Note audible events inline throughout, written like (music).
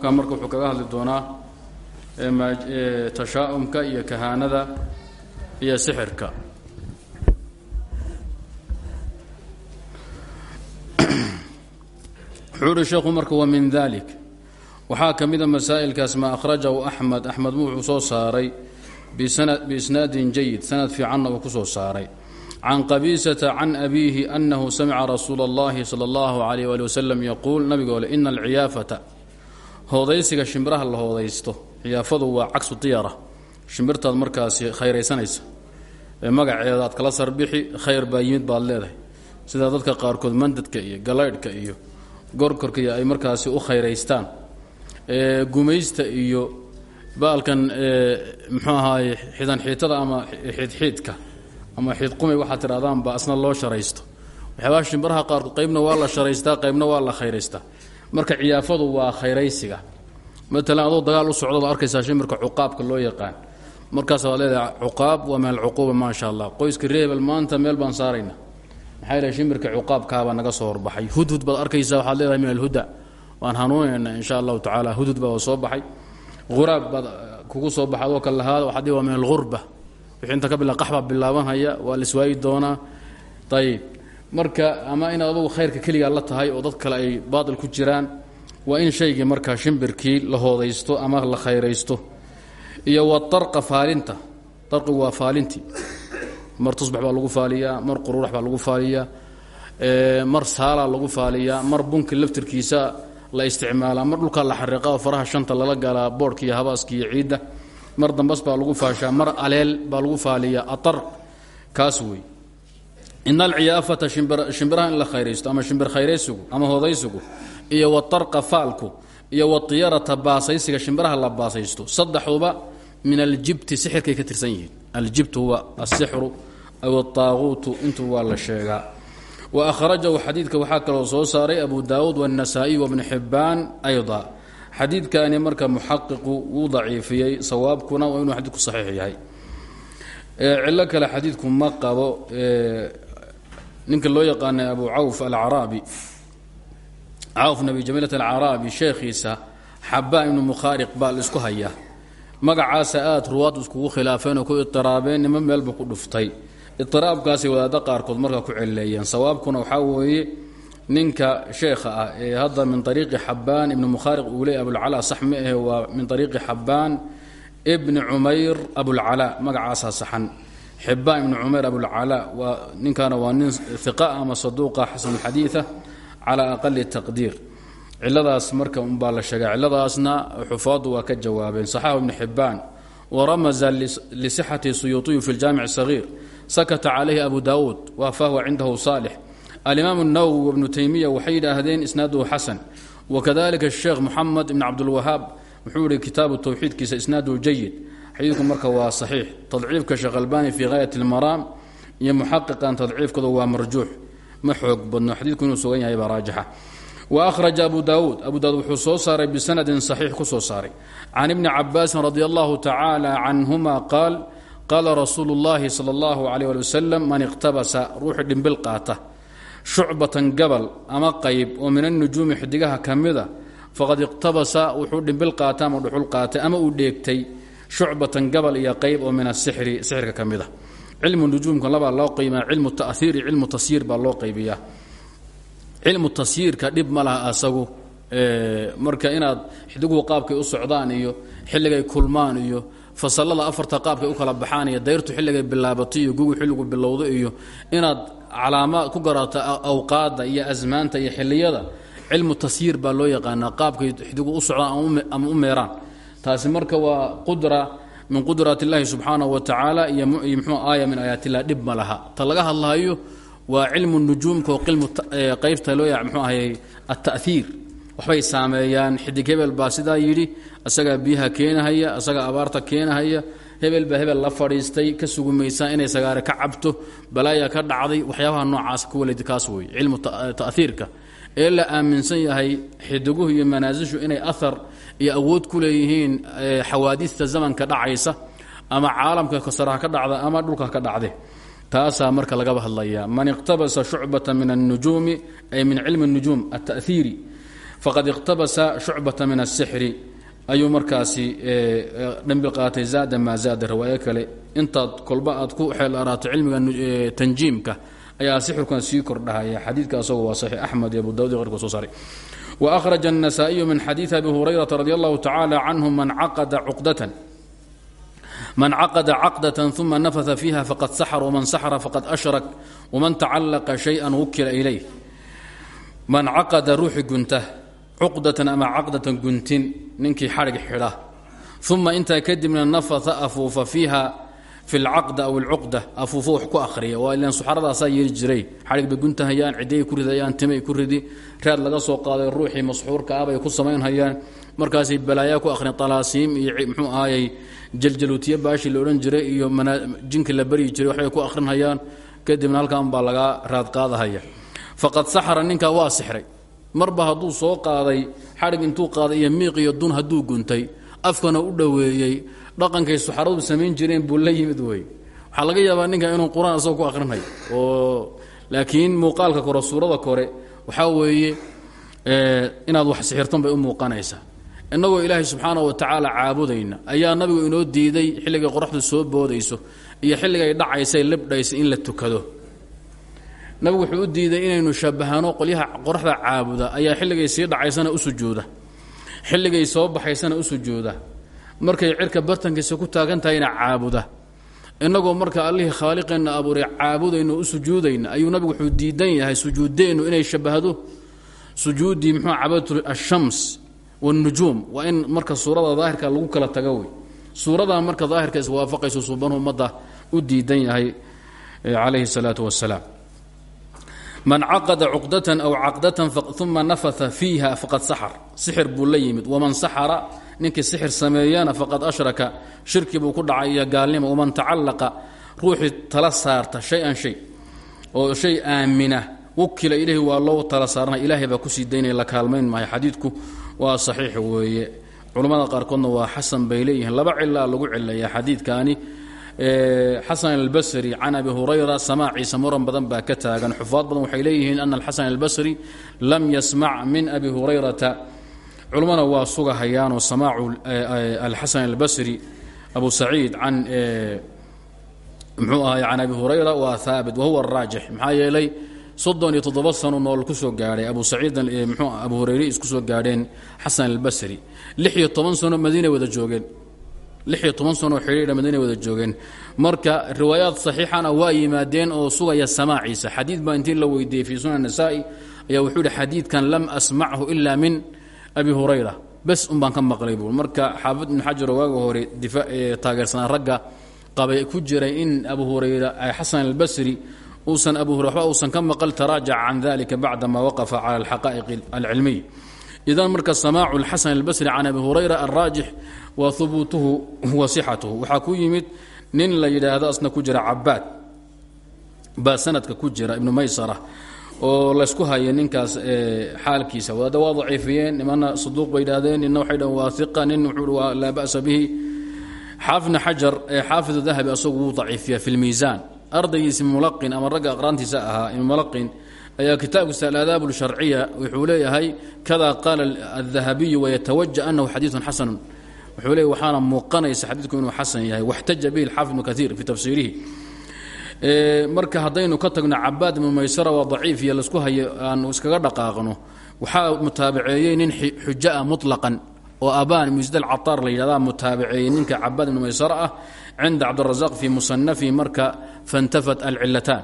ka marka wuxuu kaga hadli doonaa tashaa'umka iyo kahaanada iyo sixirka wuxuu uhi sheekhu marka wa min dalik waxaa ka mida masaa'ilkaas maa akhrajahu axmed axmed wuxuu soo saaray biisnaadin jayid sanad fiicanna uu ku soo saaray can qabiisata can abiihi anahu samica rasuula اllahi salى اllahu alayh ali wasalam yaquul nabiga ole ina alciyaafata hoodaysiga shimbiraha la hoodaysto. Ciyaafadu waa cagsu diyara shimbirtaad markaasi khayraysanaysa. Ee magaceeda aad kala sarbixi khayr baa yimid baad leedahay. Sida dadka qaarkood mandadka iyo galaydhka iyo gorkorka iyo ay markaasi u khayraystaan. Gumaysta iyo baalkan muxuu ahaaye xidan xiitada ama xiidxiidka ama xiidqumay waxaad tidhahdaan ba asna loo sharaysto. Waxyaabaha shimbiraha qaarkood qaybna waa la sharaystaa qaybna waa la khayraystaa marka ciyaafadu waa khayraysiga. Matalan adoo dagaal u socdaba arkaysaa shimbirka cuqaabka loo yaqaan. Markaas waad leedahay cuqaab waa min alcuquuba maa sha allah qoyska reebel maanta meel baan saarayna. Maxaa yidhahay shimbirka cuqaabkaabaa naga soo horbaxay. Hudhud baad arkaysaa waxaad leedahay min alhuda. Waan hanuunaynaa insha allahu tacaala hudhud baa soo baxay. Huraab baad kugu soo baxay adoo kale lahaada waxaad waa min alghurba. Wixii inta ka bila bilaabanhaya iswaayi doonaa. Ayib marka ama inaad adugu khayrka keligaa la tahay oo dad kale ay baatil ku jiraan waa in shaygii markaa shimbirkii la hoodaysto ama la khayraysto. Iyo wadarqa faalinta darqigu waa faalintii mar tusbax baa lagu faaliyaa mar quruurax baa lagu faaliyaa mar saalaa lagu faaliyaa mar bunki laftirkiisa la isticmaalaa mar dhulkaa la xariiqa faraha shanta lala galaa boodhka iyo habaaska mar dambas baa lagu faashaa mar aleel baa lagu faaliyaa aar kaas wey in alciyaafata shimbiraha in la khayraysto ama shimbir khayraysigu ama hoodaysigu iyo watarqa faalku iyo watiyarata baasaysiga shimbiraha la baasaysto saddexduba min aljibti sixirkay ka tirsan yihiin. Aljibt huwa asixru aw ataaquutu intuu waa la sheegaa. Wa akhrajahu xadiidka waxaa kaloo soo saaray abu daawuud wاnasaa'iy wabnu xibaan ayda. Xadiidkani marka muxaqiqu wuu daciifiyey sawaabkuna waa inuu xadiidku saxiix yahay. Cilo kale xadiidku ma qabo ninka loo yaqaanay abu cawf alcaraabi cawf nabi jamiilat alcaraabi sheekhiisa xabaa ibnu mukhaariq baa la isku hayaa magacaasa aada ruwaad iskugu khilaafeen oo ku itiraabeen nimo meelba ku dhuftay. Itiraabkaasay wadaadda qaarkood markaa ku celeeyeen. Sawaabkuna waxaa weeye ninka sheekha ah ee hadda min ariiqi xabaan ibni mukhaariq uu leey abulcala sax ma ahe waa min ariiqi xabaan bni cumayr abulcala magacaasaa saxan xibaan ibn cumer abulcalaa ninkaana waa nin iqa ama saduuqa xasanulxadiia calaa aqali taqdiir. Ciladaas marka unbaa la sheega ciladaasna xufaadu waa ka jawaabeen. Saxaahu ibn xibaan waramaza lisixati suyuuطiyu fi jaamic sagiir sakata calayhi abu daawuud waafahwa cindahu saalix. Alimaamu nawwi wibnu teymiya waxay yidhaahdeen isnaaduhu xasan. Wakadalika sheekh muxamed ibn cabdulwahaab wuxuu yihi kitaabu towxiidkiisa isnaaduhu jayid xadiidku marka waa saxiix tadciifka sheekh albani fii gaayat اlmaraam iyo muxaqiqan tadciifkooda waa marjuux ma xoog badno xadiidku inuu sugan yahay baa raajixa wa akhraja abu daawuud abu daawud wuxuu soo saaray bisanadin saxiix ku soo saaray can ibni cabaasin radi allahu tacaala canhuma qaal qaala rasuulu اllahi salى اllahu alayh ali wasalam man iqtabasa ruuxii dhimbil qaata shucbatan gabal ama qayb oo min annujuumi xidigaha ka mida faqad iqtabasa wuxuu dhimbil qaatay ama dhuxul qaatay ama uu dheegtay shucbatan gabal iyo qayb oo min asixri sixirka ka mida cilmu nujuumka labaa loo qiimaa cilmu tahiir iyo cilmu tasyiir baa loo qaybiyaa cilmu tasyiirka dhib ma laha asagu marka inaad xidiguhu qaabkay u socdaan iyo xilligay kulmaan iyo fasalada afarta qaabkay u kala baxaan iyo dayrtu xilligay bilaabato iyo gugu xilligu bilowdo iyo inaad calaamaad ku garato awqaadda iyo asmaanta iyo xiliyada cilmu tasyiir baa loo yaqaanaa qaabkay xidigu u socdaan ama u meeraan taasi marka waa qudra min qudrat اllahi subxaanaه wa tacaala iyo mxuu aaya min aayaat illah dhib ma laha. Ta laga hadlahayo waa cilmu nujuumka oo qaybta loo ya mxuu ahayy ata'hiir waxbay saameeyaan. Xidig hebel baa sidaa yidhi asagaa biyaha keenahaya asagaa abaarta keenahaya. Hebel baa hebel la fadhiistay ka sugumaysaa inay sagaare ka cabto balaaya ka dhacday waxyaabaha noocaas kuwaled kaas wey cilmu ta'hiirka ee la aaminsan yahay xidiguhu iyo manaasishu inay ahar iyo awood ku leeyihiin eh, xawaadiista zamanka dhacaysa ama caalamka saraha ka dhacda ama dhulka ka dhacde. Taasaa marka lagaba hadlayaa. Man iqtabasa shucbata min anujuumi ay min cilmi اnujuum ataiiri faqad iqtabasa shucbata min asixri ayuu markaasi eh, eh, dhambi qaatay zaada maa zaada riwaayo kale. Intaad kolba aad ku xeel araata cilmiga tanjiimka ayaa sixirkuna sii kordhahaya. Xadiidka asagoo waa saxiix axmed iyo abu dawud iyo qeyrka soo saaray. وأخرج النسائي من xadيiث أbي هريرة رضي الله تعالى عنه من عقد عقدة من عقد عقدة ثم نفث فيها فقد سحر ومن سحر فقد أشرك ومن تعلق شيئا وkila إليه من caqda ruuxi gunta cuqdatan ama caqdatan guntin ninkii xadhig xidha uma intaa kadibna nafatha afuufa fiiha fi lcaqda aw alcuqda afuufo wax ku akhriya waa ilan suxaradaasaa yeeli jiray xadhig bay guntahayaan ciday ku ridayaan timay ku ridi raad laga soo qaaday ruuxii masxuurka ah bay ku samaynhayaan markaasay ku akhriyan talaasiim iyo mxuu ahayey baashii la jiray iyo jinka la baryi jiray waxbay ku akhrinhayaan kadibna halkan baa lagaa raad qaadahaya faqad saxara ninkaa waa sixray marba hadduu soo qaaday xadhig intuu qaaday miiq iyo dun hadduu guntay afkana u dhoweeyey dhaqankay suxaradu samayn jireen buu la yimid wey waxaa laga yaabaa ninka inuu qur'aan isagoo ku akrinayo oo laakiin muuqaalka kore suurada kore waxaa weeye inaad wax sixirtan bay u muuqanaysaa innagoo ilaahay subxaana wa tacaala caabudayna ayaa nabigu inoo diiday xilligay qoraxdu soo boodayso iyo xilligay dhacaysay libdhaysa in la tukado. Nabigu wuxuu u diiday inaynu shabahano qolyaha qoraxda caabuda ayaa xilligay sii dhacaysana u sujuuda. Xilligay soo baxaysana u sujuuda markay cirka bartankiisa ku taagan caabuda. Innagoo marka allihii khaaliqeenna abuuray caabudayno u sujuudayna. Ayuu nabigu wuxuu diidan yahay sujuuddeennu inay shabahdo sujuuddii muxuu cabadatu ashams wanujuum waa in marka suurada daahirka lagu kala tago wey. Suuradaa marka daahirka iswaafaqayso suuban ummadda u diidan yahay calayhi salaatu wasalaam man caqada cuqdatan aw caqdatan uma nafatha fiiha faqad saxar. Sixir buu la yimid ninkii sixir sameeyana faqad ashraka shirki buu ku dhacay iyo gaalnimo waman tacallaqa ruuxii tala saarta shay-an shay oo shay aamina wukila ilahi waa loo tala saarna ilaahay baa ku sii daynaya la kaalmayn maayo. Xadiidku waa saxiix weeye. Culammada qaarkoodna waa xasan bay leeyihiin laba cilaa lagu cileeya xadiidkaani. Xasan albasri can abi hurayra samaaciisa muran badan baa ka taagan. Xufaad badan waxay leeyihiin ana alxasan albasri lam yasmac min abi hurayrata culummana waa sugahayaanoo samaacu alxasan albasri abu saciid can mxuu ahay can abi hurayra waa haabit wahuwa araajix maxaa yeelay soddon iyo toddoba sano nool ku soo abu saciid mxuu abu hurayre isku soo gaadheen xasan albasri. Lix iyo toban sano madiinay wada joogeen. Lixiyo toban sanoo xidhiidha madiina wada joogeen. Marka riwaayaad saxiixana waa yimaadeen oo sugaya samaaciisa xadiid baa intii la weydiiyey fii sunan nasaa-i ayaa wuxuu yihi xadiidkan lam asmachu ila min abi hurayra. Bes un baan ka maqlay buu. Marka xaafid ibn xajaro waaga hore taageersanaa ragga qabay ku jiray in abu hurayra xasan albasri uusan abu hurayra waxba uusan ka maqal taraajaca can dalika bacdama waqafa cala alxaqaa'iq alcilmiy. Idan marka samaacu lxasan albasri can abi hurayra alraajix wa hubuutuhu wa sixatuhu. Waxaa ku yimid nin la yidhaahdo asna ku jira cabaad baa sanadka ku jira ibnu maysara oo laysku haya ninkaas xaalkiisa wadaada waa daciifiyeen nimana saduuq bay yidhahdeen nina waxay dhaheen waa iqa nin wuxuu waa laa ba'sa bihi xaafidna xajar xaafid dahabi asagu wuu daciifiya fi lmiisaan ardaygiisi mulaqin ama ragga aqraantiisa ahaa mulaqin ayaa kitaabkiisa alaadaab اlsharciya wuxuu leeyahay kada qaala الdahabiyu wayatawaja anahu xadiiثun xasanu wuxuu leeyahy waxaana muuqanaysa xadiidku inuu xasan yahay waxtaja bihi xaafid ibnu kaiir fii tafsiirihi marka haddaynu ka tagno cabaad ibnu maysara waa daciif iyo la isku hayo aanu iskaga dhaqaaqno waxaa mutaabaceeyey nin xujaa muطlaqan oo abaan musdal cataar la yidhahda mutaabaceeyey ninka cabaad ibnu maysara ah cinda cabdirazaq fii musanafi marka faintafat alcilataan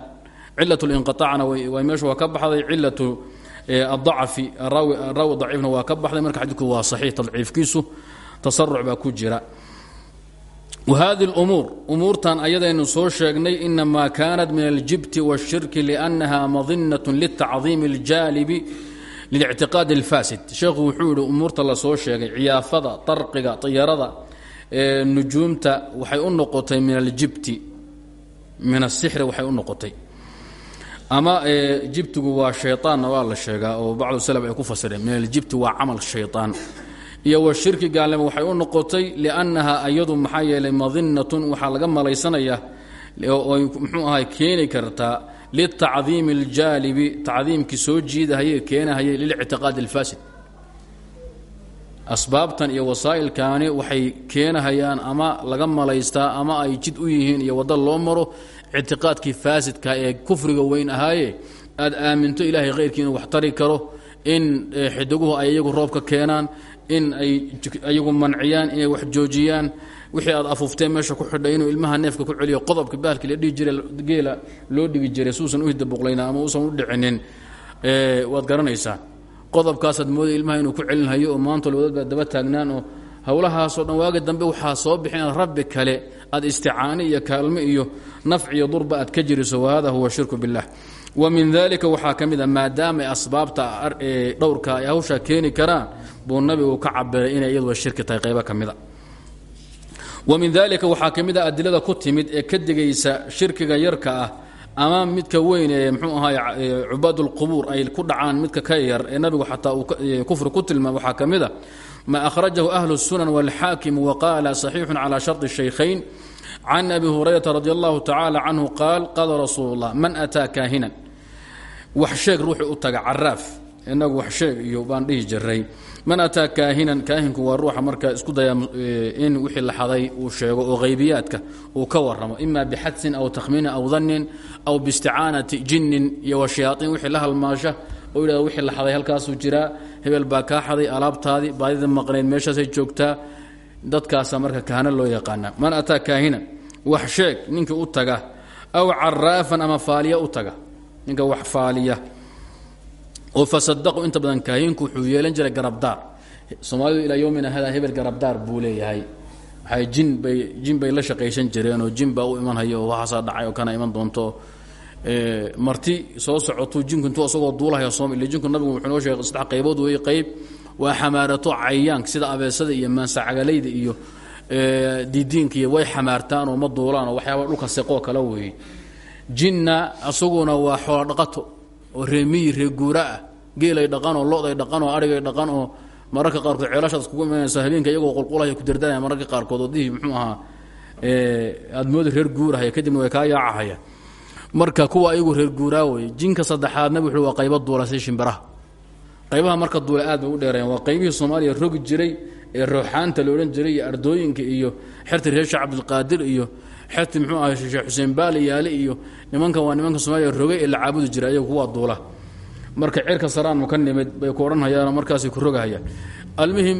cilat linqiaacna meesha waa ka baxday cilatu adacafi raawi daciifna waa ka baxday marka xadiidku waa saxiix tadciifkiisu tasaruc baa ku jira whadi اlumuur umuurtan ayadaynu soo sheegnay inamaa kanat min aljibti wالshirki liأnnaha madinaة lلtacظiim اljaalibi lilictiqaadi اlfasid sheekhu wuxuu yihi umuurta la soo sheegay ciyaafada tarqiga طiyarada nujuumta waxay u noqotay min aljibti min asixri waxay u noqotay ama jibtigu waa shayaanna waa la sheegaa oo bacdu salaf ay ku fasireen min aljibti waa camal shayaan iyo washirki gaalnimo waxay u noqotay liannaha iyadu maxaa yeelay madinatun waxaa laga malaysanayaa oy muxuu ahay keeni kartaa litacdiimi aljaalibi tacdiimkii soo jiidahayey keenahayay lilictiqaadi alfaasid. Asbaabtan iyo wasaa'ilkaani waxay keenahayaan ama laga malaystaa ama ay jid u yihiin iyo waddo loo maro ictiqaadkii faasidka ee kufriga weyn ahaaye aad aaminto ilaahay khayrkii inuu wax tari karo in xidiguhu ay iyagu roobka keenaan in ay iyagu manciyaan inay wax joojiyaan. Wixii aad afuufteen meesha ku xidhay inuu ilmaha neefka ku celiyo qodobka bahalkii la dhihi jiray geela loo dhigi jiray suusan u hidabuqlayna ama uusan u dhicinin waad garanaysaan qodobkaasaad mooday ilmaha inuu ku celinhayo oo maanta lwadad baa daba taagnaan oo howlahaasoo dhan waaga dambe waxaa soo bixin inaad rabbi kale aad isticaani iyo kaalmo iyo nafci iyo durba aad ka jiriso wahada huwa shirku billah min dalika waxaa ka mid a maadaama asbaabta dhowrka ay hawshaa keeni karaan buu nabigu ka cabiray inay iyaduba shirki tahay qaybo ka mida wa min dalika waxaa ka mid a adilada ku timid ee ka digaysa shirkiga yarka ah ama midka weyn ee mxuu ahaay cubaad اlqubuur ay ku dhacaan midka ka yar ee nabigu xataa uu kufri ku tilmaam waxaa ka mid a ma akhrajahu ahlu الsunan wاlxaakim waqaala صaxiixu calى sharط الشhaykhayn can abi hurayrata radi allahu tacala canhu qaal qaala rasuul اllah man ataa kaahinan Wax sheeg ruuxii u taga caraaf. Inagu wax sheeg iyo baan dhihi jiray. Man ataa kaahinan kaahinku waa ruuxa marka isku daya in wixii la xaday uu sheego oo haybiyaadka uu ka warramo. Ima bixadsin aw takhmiinin aw dannin aw biisticaanati jinnin iyo washayaaطiin wixii la halmaasha oo yidhahdo wixii la xaday halkaasuu jiraa. Hebel baa kaa xaday alaabtaadii baadida maqnayd meeshaasay joogtaa. Dadkaasa marka kahana loo yaqaana man ataa kaahinan wax sheeg ninkii u taga aw caraafan ama faaliya u taga ninka wax faaliya oo fasadaqu inta badan kaahinku wuxuu yeelan jiray garabdaar. Soomaalidu ilaa yowmina hada hebel garabdaar buu leeyahay. Jin bay jin bay la shaqaysan jireen oo jin baa u imanhaya oo waxaasaa dhacay oo kana iman doonto. Marti soo socotuu jinku intuu isagoo duulahaya soom ille jinku nabigu wuxuu noo sheegay saddex qaybood weeye. Qayb waa xamaarato cayaank sida abeesada iyo maansacagalayda iyo diidiinka iyo way xamaartaan oo ma duulaan oo waxyaaba dhulka seqoo kale weeye jinna asaguna waa xoolo dhaqato oo reemiyi ree guura ah. Geelay dhaqan oo loday dhaqan oo arigay dhaqan oo mararka qaarkood ceelashaad iskugu imanaysa habeenka iyagoo qulqulaya ku dardanaya mararka qaarkood wadihii muxuu ahaa aad moodi reer guurahaya kadibna way kaa yaacahaya marka kuwa ayagu reer guuraa weye jinka saddexaadna wuxuu waa qaybo duula si qaybaha marka duula aad u dheerayaan waa qaybihii soomaaliya rogi jiray ee rooxaanta la odhan jiray iyo ardooyinka iyo xerti reer sheekh cabdilqaadir iyo xerti muxuu ahay sheekh xuseen baali yaale iyo nimankan waa nimanka soomaaliya rogay ee la caabudi kuwaa duula. Marka cirka saraan ma ka nimid bay ku odhanhayaanoo markaasay ku rogahayaan. Almuhim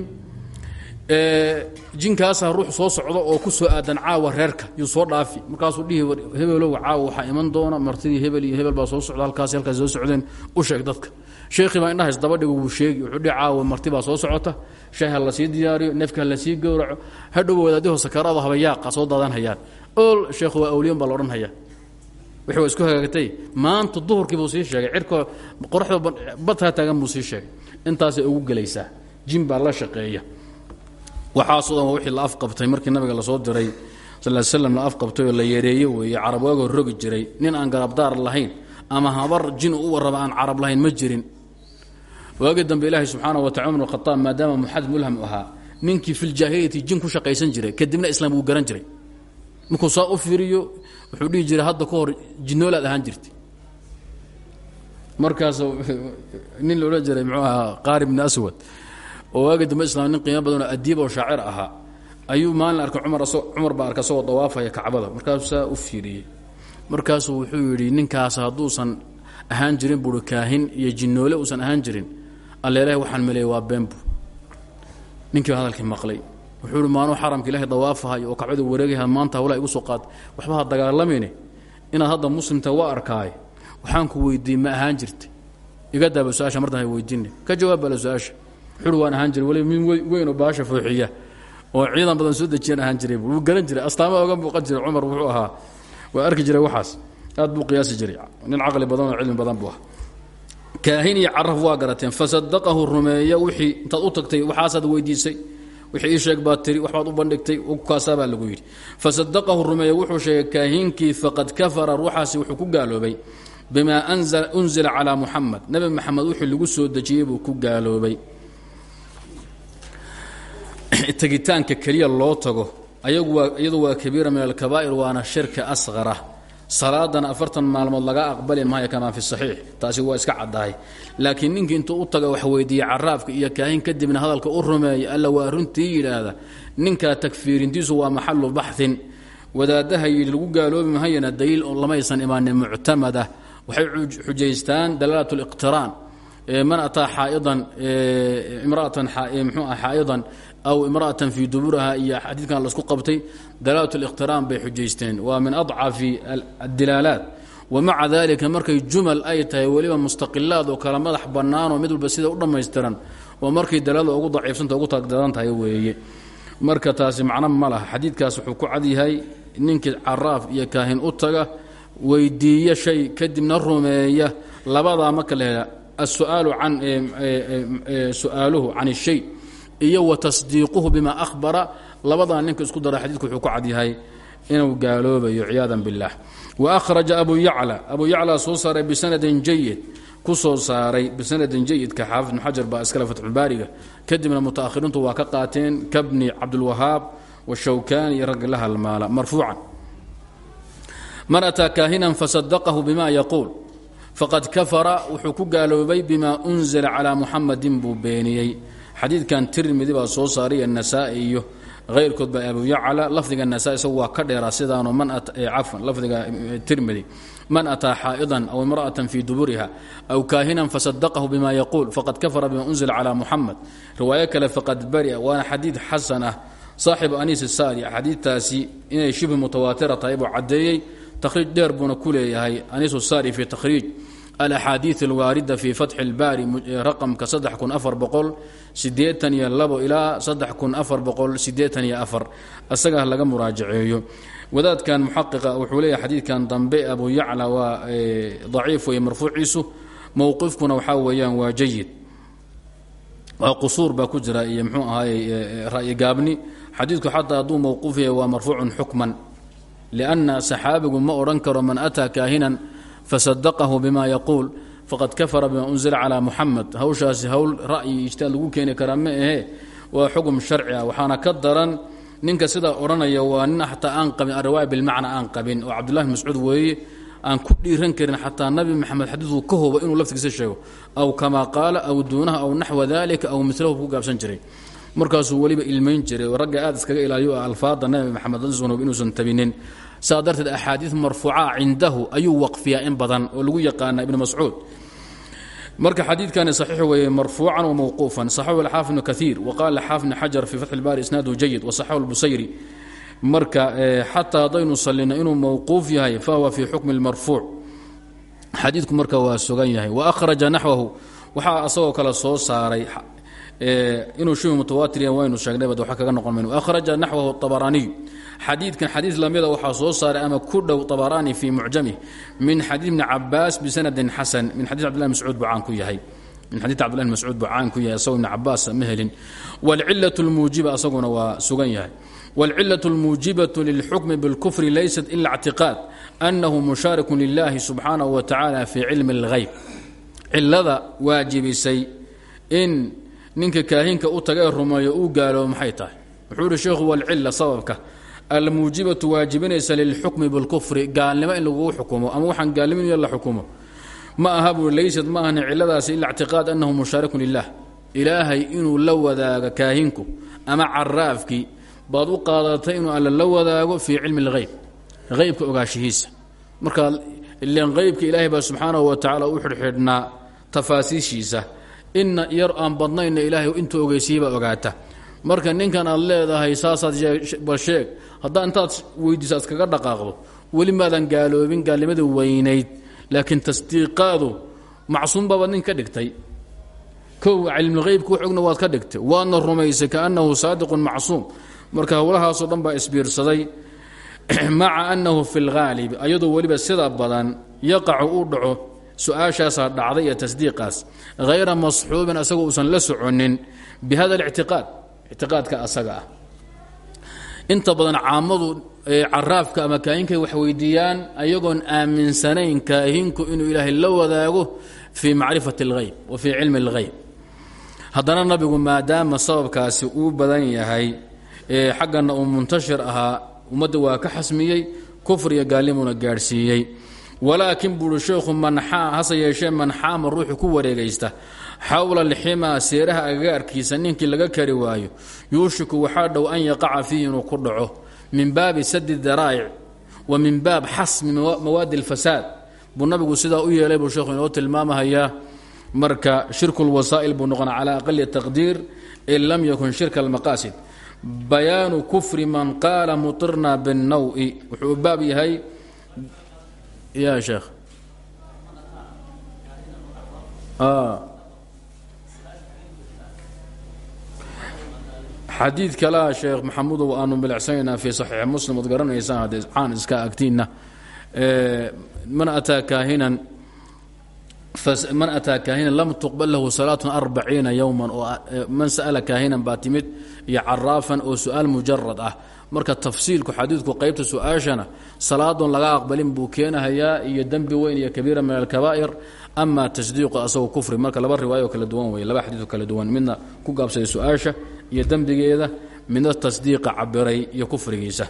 jinkaasaa ruux soo socda oo ku soo aadan caawa reerka yuu soo dhaafi. Markaasuu dhihi hebelow caawa waxaa iman doona. Martidii hebel iyo hebel baa soo socda halkaas halkaas soo socdeen. U sheeg dadka. Sheekhii baa indhahays dabadhigu wuu sheegi wuxuu dhihi caawa marti baa soo socota. Shaah ha la sii diyaariyo neefka la sii gowraco. Hadhow wadaadihoo sakaraado habayaaqa soo daadanhayaan ool sheekhu waa awliyan baa la odhan hayaa wixii waa isku hagaagtay maanta duhurkii buu sii sheegay. Cirka qoraxda badtaa taagan buu sii sheegay. Intaasay ugu gelaysaa. Jin baa la shaqeeya. Waxaasoo dhan waa wixii la afqabtay. Markii nabiga la soo diray sal slam la afqabtay oo la yareeye weeye carab waagoo rogi jiray nin aan garabdaar lahayn ama habar jin u warraba aan carab lahayn ma jirin. Waagii dambe ilaahay subxaana wa tacala umar khataab maadaama muxadid mulham ahaa ninkii filjaahiliyati jin ku shaqaysan jiray kadibna islaam wuu garan jiray markuu saa u fiiriyo wuxuu dhihi jiray hadda ka hor jinnoolaad ahaan jirtay. Markaas nin la odhan jiray muxuu ahaa qaari bni aswad oo waagi dambe islaam nin qiimo badan oo adiib oo shaacir ahaa ayuu maalin arkay cumar cumar baa arkay asagoo dawaafaya kacbada. Markaasuu saa u fiiriyey markaasuu wuxuu yidhi ninkaas hadduusan ahaan jirin buui kaahin iyo jinnoole uusan ahaan jirin alleelahi waxaan maleeyay waa beenbu ninkii baa hadalkii maqlay wuxuu ihi maanuu xaramka ilahay dawaafahay oo kacbada wareegayha maanta hawlaa igu soo qaad. Waxba ha dagaalamayne inaad hadda muslimta waa arkaaye waxaan ku weydiiyey ma ahaan jirta iga daaba su'aasha mardan hay weydiine ka jawaab bala su'aasha. Wuxuuhi waan ahaan jiray. Waliba min weyn oo baasha fooxiya oo ciidan badan soo dejiyaan ahaan jiray. Wuu garan jiray. Astaama oga muuqan jiray cumar wuxuu ahaa. Waa arki jiray waxaas. Aad buu qiyaasi jiray. Nin caqli badan oo cilmi badan buu ahaa. Kaahin iyo caraf waa garateen. Fasadaqahu rumeeya wixii intaad u tagtay waxaasaad weydiisay wixii ii sheeg baad tiri waxbaad u bandhigtay kaasaabaa lagu yidhi. Fasadaqahu rumeeya wuxuu sheegay kaahinkii faqad kafara ruuxaasi wuxuu ku gaaloobay. Bimaa unzila calaa muxamed nebi maxamed wixii lagu soo dejiyey buu ku gaaloobay. (clears throat) Tegitaanka keliya loo tago iyadu waa kabiira min alkabaa'ir waana shirka asqara salaadana afartan maalmood laga aqbali maayo kamaa fi saxiix. Taasi waa iska caddahay. Laakiin ninkii intuu u taga wax weydiiye caraafka iyo kaahin kadibna hadalka u rumeeya alla waa runtii yidhaahda ninkaa takfiirintiisu waa maxalu baxin wadaadaha yidhi lagu gaaloobi mahayana daliil lamaysan imaanin muctamada. Waxay xujaystaan dalaalat liqtiraan man ataa xaaidan imraatan mxuu ah xaa'idan aw imra'atan fii duburaha iyo xadiidkan lasku qabtay dalaalat liqtiraan bay xujaysteen. Waa min adcafi adilaalaat wamaca dalika markay jumal ay tahay weliba mustaqilaad oo kala madax bannaanoo mid walba u dhammaystiran oo markay dalaalada ugu daciifsanta ugu tagdadan tahay weeye. Marka taasi macno ma laha. Xadiidkaas wuxuu ku cadyahay ninkii caraaf iyo kaahin u taga weydiiya shay kadibna rumeeya. Labadaa marka la hela. Asuaalu can su'aaluhu can الshay iyo wa tasdiiquhu bima ahbara labadaa ninka isku dara xadidku wuxuu ku cadyahay inuu gaaloobayo ciyaada biاllah waأhraja abu yacla abu yacla soo saaray bisanadin jayid ku soo saaray bisanadin jayidka xaafid bn xajar baa iskale fatxulbaariga kadibna mutaahiriintu waa ka qaateen kabni cabdulwahaab washawkani iyo ragga la halmaala marfuucan. Man ataa kaahinan fasadaqahu bima yaquul. Faqad kafara wuxuu ku gaaloobay bima unzila calaa muxamadin buu beeniyey xadiidkan tirmidi baa soo saaray anasaa'i iyo hayrkood baa abu yacla. Lafdiga nasaa isagu waa ka dheeraa sidaanu man cafwan lafdiga e, tirmidi. Man ataa xaa'idan aw imra'atan fii duburiha aw kaahinan fasadaqahu bima yaquul faqad kafara bima unzila calaa muxamed riwaayo kale faqad baria waana xadiid xasan ah. Saaxibu aniis saari xadiidtaasi inay shibhi mutawaatira tahay buu caddeeyey takhriij dheer buuna ku leeyahay aniis saari fii alaxaadiid alwaarida fii fatxi اlbaari eh, raqamka saddex kun afar boqol sideetan iyo labo ilaa saddex kun afar boqol sideetan iyo afar. Isagaa laga muraajaceeyo. Wadaadkan muxaqiqa wuxuu leeyahay xadiidkan dambe abu yacla waa eh, daciif weeye marfuuciisu. Mowqifkuna waxaa weeyaan waa jayid waa qusuur baa ku jira iyo mxuu ahaay eh, ra'yigaabni xadiidku xataa hadduu mowquuf yahay waa marfuucun xukman lianna saxaabigu ma odhan karo man ataa kaahinan fasadaqahu bima yaquul faqad kafara bima unzila calى muxamed hawshaasi hawl ra'yi ijtihaad lagu keeni karaa ma ahe waa xukm sharci ah. Waxaana ka daran ninka sidaa odhanaya waa nin xataa aan qabin ariwaaya bilmacna aan qabin oo cabdullahi mascuud weeye aan ku dhiiran karin xataa nabi maxamed xadiidku ka hubo inuu laftigiisa sheego. Aw kamaa qaala aw duunaha aw naxwa dalika aw milahu ku gaabsan jiray. Markaasuu weliba ilmayn jiray ragga aad iskaga ilaaliyo alfaada nabi saa darteed axaadiid marfuuca cindahu ayuu waqfiyaa in badan oo lagu yaqaana ibn mascuud. Marka xadiidkani saxiix weeye marfuucan wa mawquufan. Saxahu alxaafid ibnu kaiir waqala xaafid ibn xajar fi fatxi ilbaari isnaadu jayid wasaxahu lbusayri marka xataa haddaynu salino inuu mawquuf yahay fahuwa fi xukmi lmarfuuc xadiidku marka waa sugan yahay. Waahraja naxwahu. Waxaa asagoo kale soo saaray inuu shibhi mutawaatir waynu sheegnay bad wa kaga noqon mayno akhraja naxwahu طabaraaniy xadiidkan xadiid lamida waxaa soo saaray ama ku dhow طabaraani fii mucjamih min xadiid bni cabaas bisanadin xasan min xadii cbdillah mascuud buu caan ku yahay min xadiid cabdillahi mascuud buu caan ku yahay isagoo ibni cabaas ma helin wاlcilaة اlmuujiba asaguna waa sugan yahay wاlcilaة اlmuujibaة lilxukmi bاlkufri laysat ila اctiqaad أnahu mushaariku lilahi subxaanaه wa tacaala fii cilmi اlghayb cilada waajibisay in ninka kaahinka u taga ee rumeeyo uu gaaloobo maxay tahay? Wuxuu ihi sheekhu walcila sababka. Almuujibatu waajibinaysa lilxukmi bilkufri gaalnimo in lagugu xukumo ama waxaan gaalnimo la xukumo. Ma aha buu laysad ma ahna ciladaasi ila ictiqaad annahu mushaarikun lilah ilaahay inuu la wadaago kaahinku ama caraafkii baad u qaadatay inuu alla la wadaago fii cilmi اlhayb haybka ogaashihiisa. Marka ilan haybka ilaahay baa subxaanahu wa tacala u xidhxidhnaa tafaasiishiisa inna yar aan badnayna ilaahay intuu ogeysiiyebaa ogaata. Marka ninkan aad leedahay saasaad bal sheeg haddaa intaad weydiisa ad kaga dhaqaaqdo weli maadan gaaloobin gaalnimada weynayd laakiin tasdiiqaadu macsuum baabaad nin ka dhigtay. Kow cilmulhaybka wax ogna waad ka dhigtay. Waadna rumaysay kaannahu saadiqun macsuum. Marka howlahaasoo dhan baa isbiirsaday. (clears throat) Maca annahu fi lghaalib ayadoo weliba sida badan yaqacu uu dhaco su'aashaasaa dhacday iyo tasdiiqaas. Hayra masxuubin asagoo uusan la soconin bi hada alictiqaad ictiqaadka asaga ah. Inta badan caamadu caraafka ama kaahinkay wax weydiiyaan ayagoon aaminsanayn kaahinku inuu ilaahay la wadaago fii macrifati اlhayb wa fii cilmi اlghayb haddana nabigu maadaama sababkaasi uu badan yahay ee xaggana uu muntashir ahaa ummadda waa ka xasmiyey kufriya gaalnimuna gaadhsiiyey walaakin buuhi sheekhu manxaa hase yeeshee manxaama ruuxu ku wareegaysta. Xawla alximaa seeraha agagaarkiisa ninkii laga kari waayo. Yuushiku waxaa dhow an yaqaca fiihi ku dhaco. Min baabi sadi daraa'ic wa min baab xasmi mawaadi alfasaad buu nabigu sidaa u yeelay buu sheekhu inoo tilmaamahayaa. Marka shirku lwasaa'il buu noqona cala aqali taqdiir in lam yakun shirka almaqaasid. Bayaanu kufri man qaala mutirna binnawi wuxuu baab yahay ya sheekh xadiid kalea sheekh maxamudow aanu milicsanaynaa fii saxiixi muslim ood garanaysaan haddee caan iska agtiinna man ataa kaahinan man ataa kaahinan lam tuqbal lahu salaatun arbaciina yowman oo man sa'ala kaahinan baa timid iyo caraafan oo su'aal mujarad ah marka tafsiilku xadiidku qaybta su'aashana salaadoon laga aqbalin buu keenahayaa iyo dembi weyn iyo kabiira min alkabaa'ir ama tasdiiqu asagoo kufri. Marka laba riwaayo kala duwan wey laba xadiioo kala duwan midna ku gaabsaday su'aasha iyo dembigeeda midna tasdiiqa cabiray iyo kufrigiisa.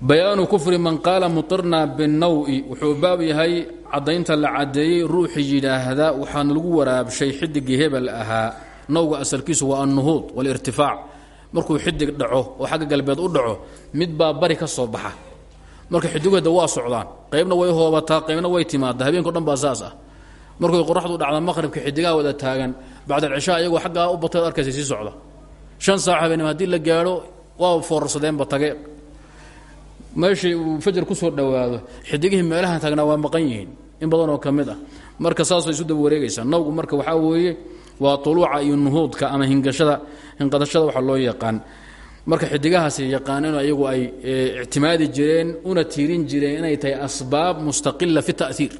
Bayaanu kufri man qaala mutirna binnawi wuxuu baab yahay caddaynta la caddeeyey ruuxii yidhaahda waxaana lagu waraabshay xidigii hebel ahaa. Nawga asalkiisu waa annuhuud walirtifaac markuu xidig dhaco oo xagga galbeed u dhaco mid baa bari ka soo baxa. Marka xidiguheda waa socdaan qaybna way hoobataa qaybna way timaada habeenko dhan baa saas ah. Markuy qoraxdu dhacda maqribka xidigaha wada taagan bacdalcishaa iyagoo xaggaa u batay arkaysa sii socda. Shan saac habeenimo haddii la gaadho waa foorarsadeenba tage meeshii uu fajar ku soo dhowaado xidigihii meelahan taagnaa waa maqan yihiin in badanoo ka mid ah. Marka saasay isu daba wareegaysaa. Nawgu marka waxaa weeye waa tuluuca iyo nuhuudka ama hingashada hinqadashada waxa loo yaqaan marka xidigahaasi yaqaaneen ayagu ay ictimaadi jireen una tiirin jireen inay tahay asbaab mustaqila fi taiir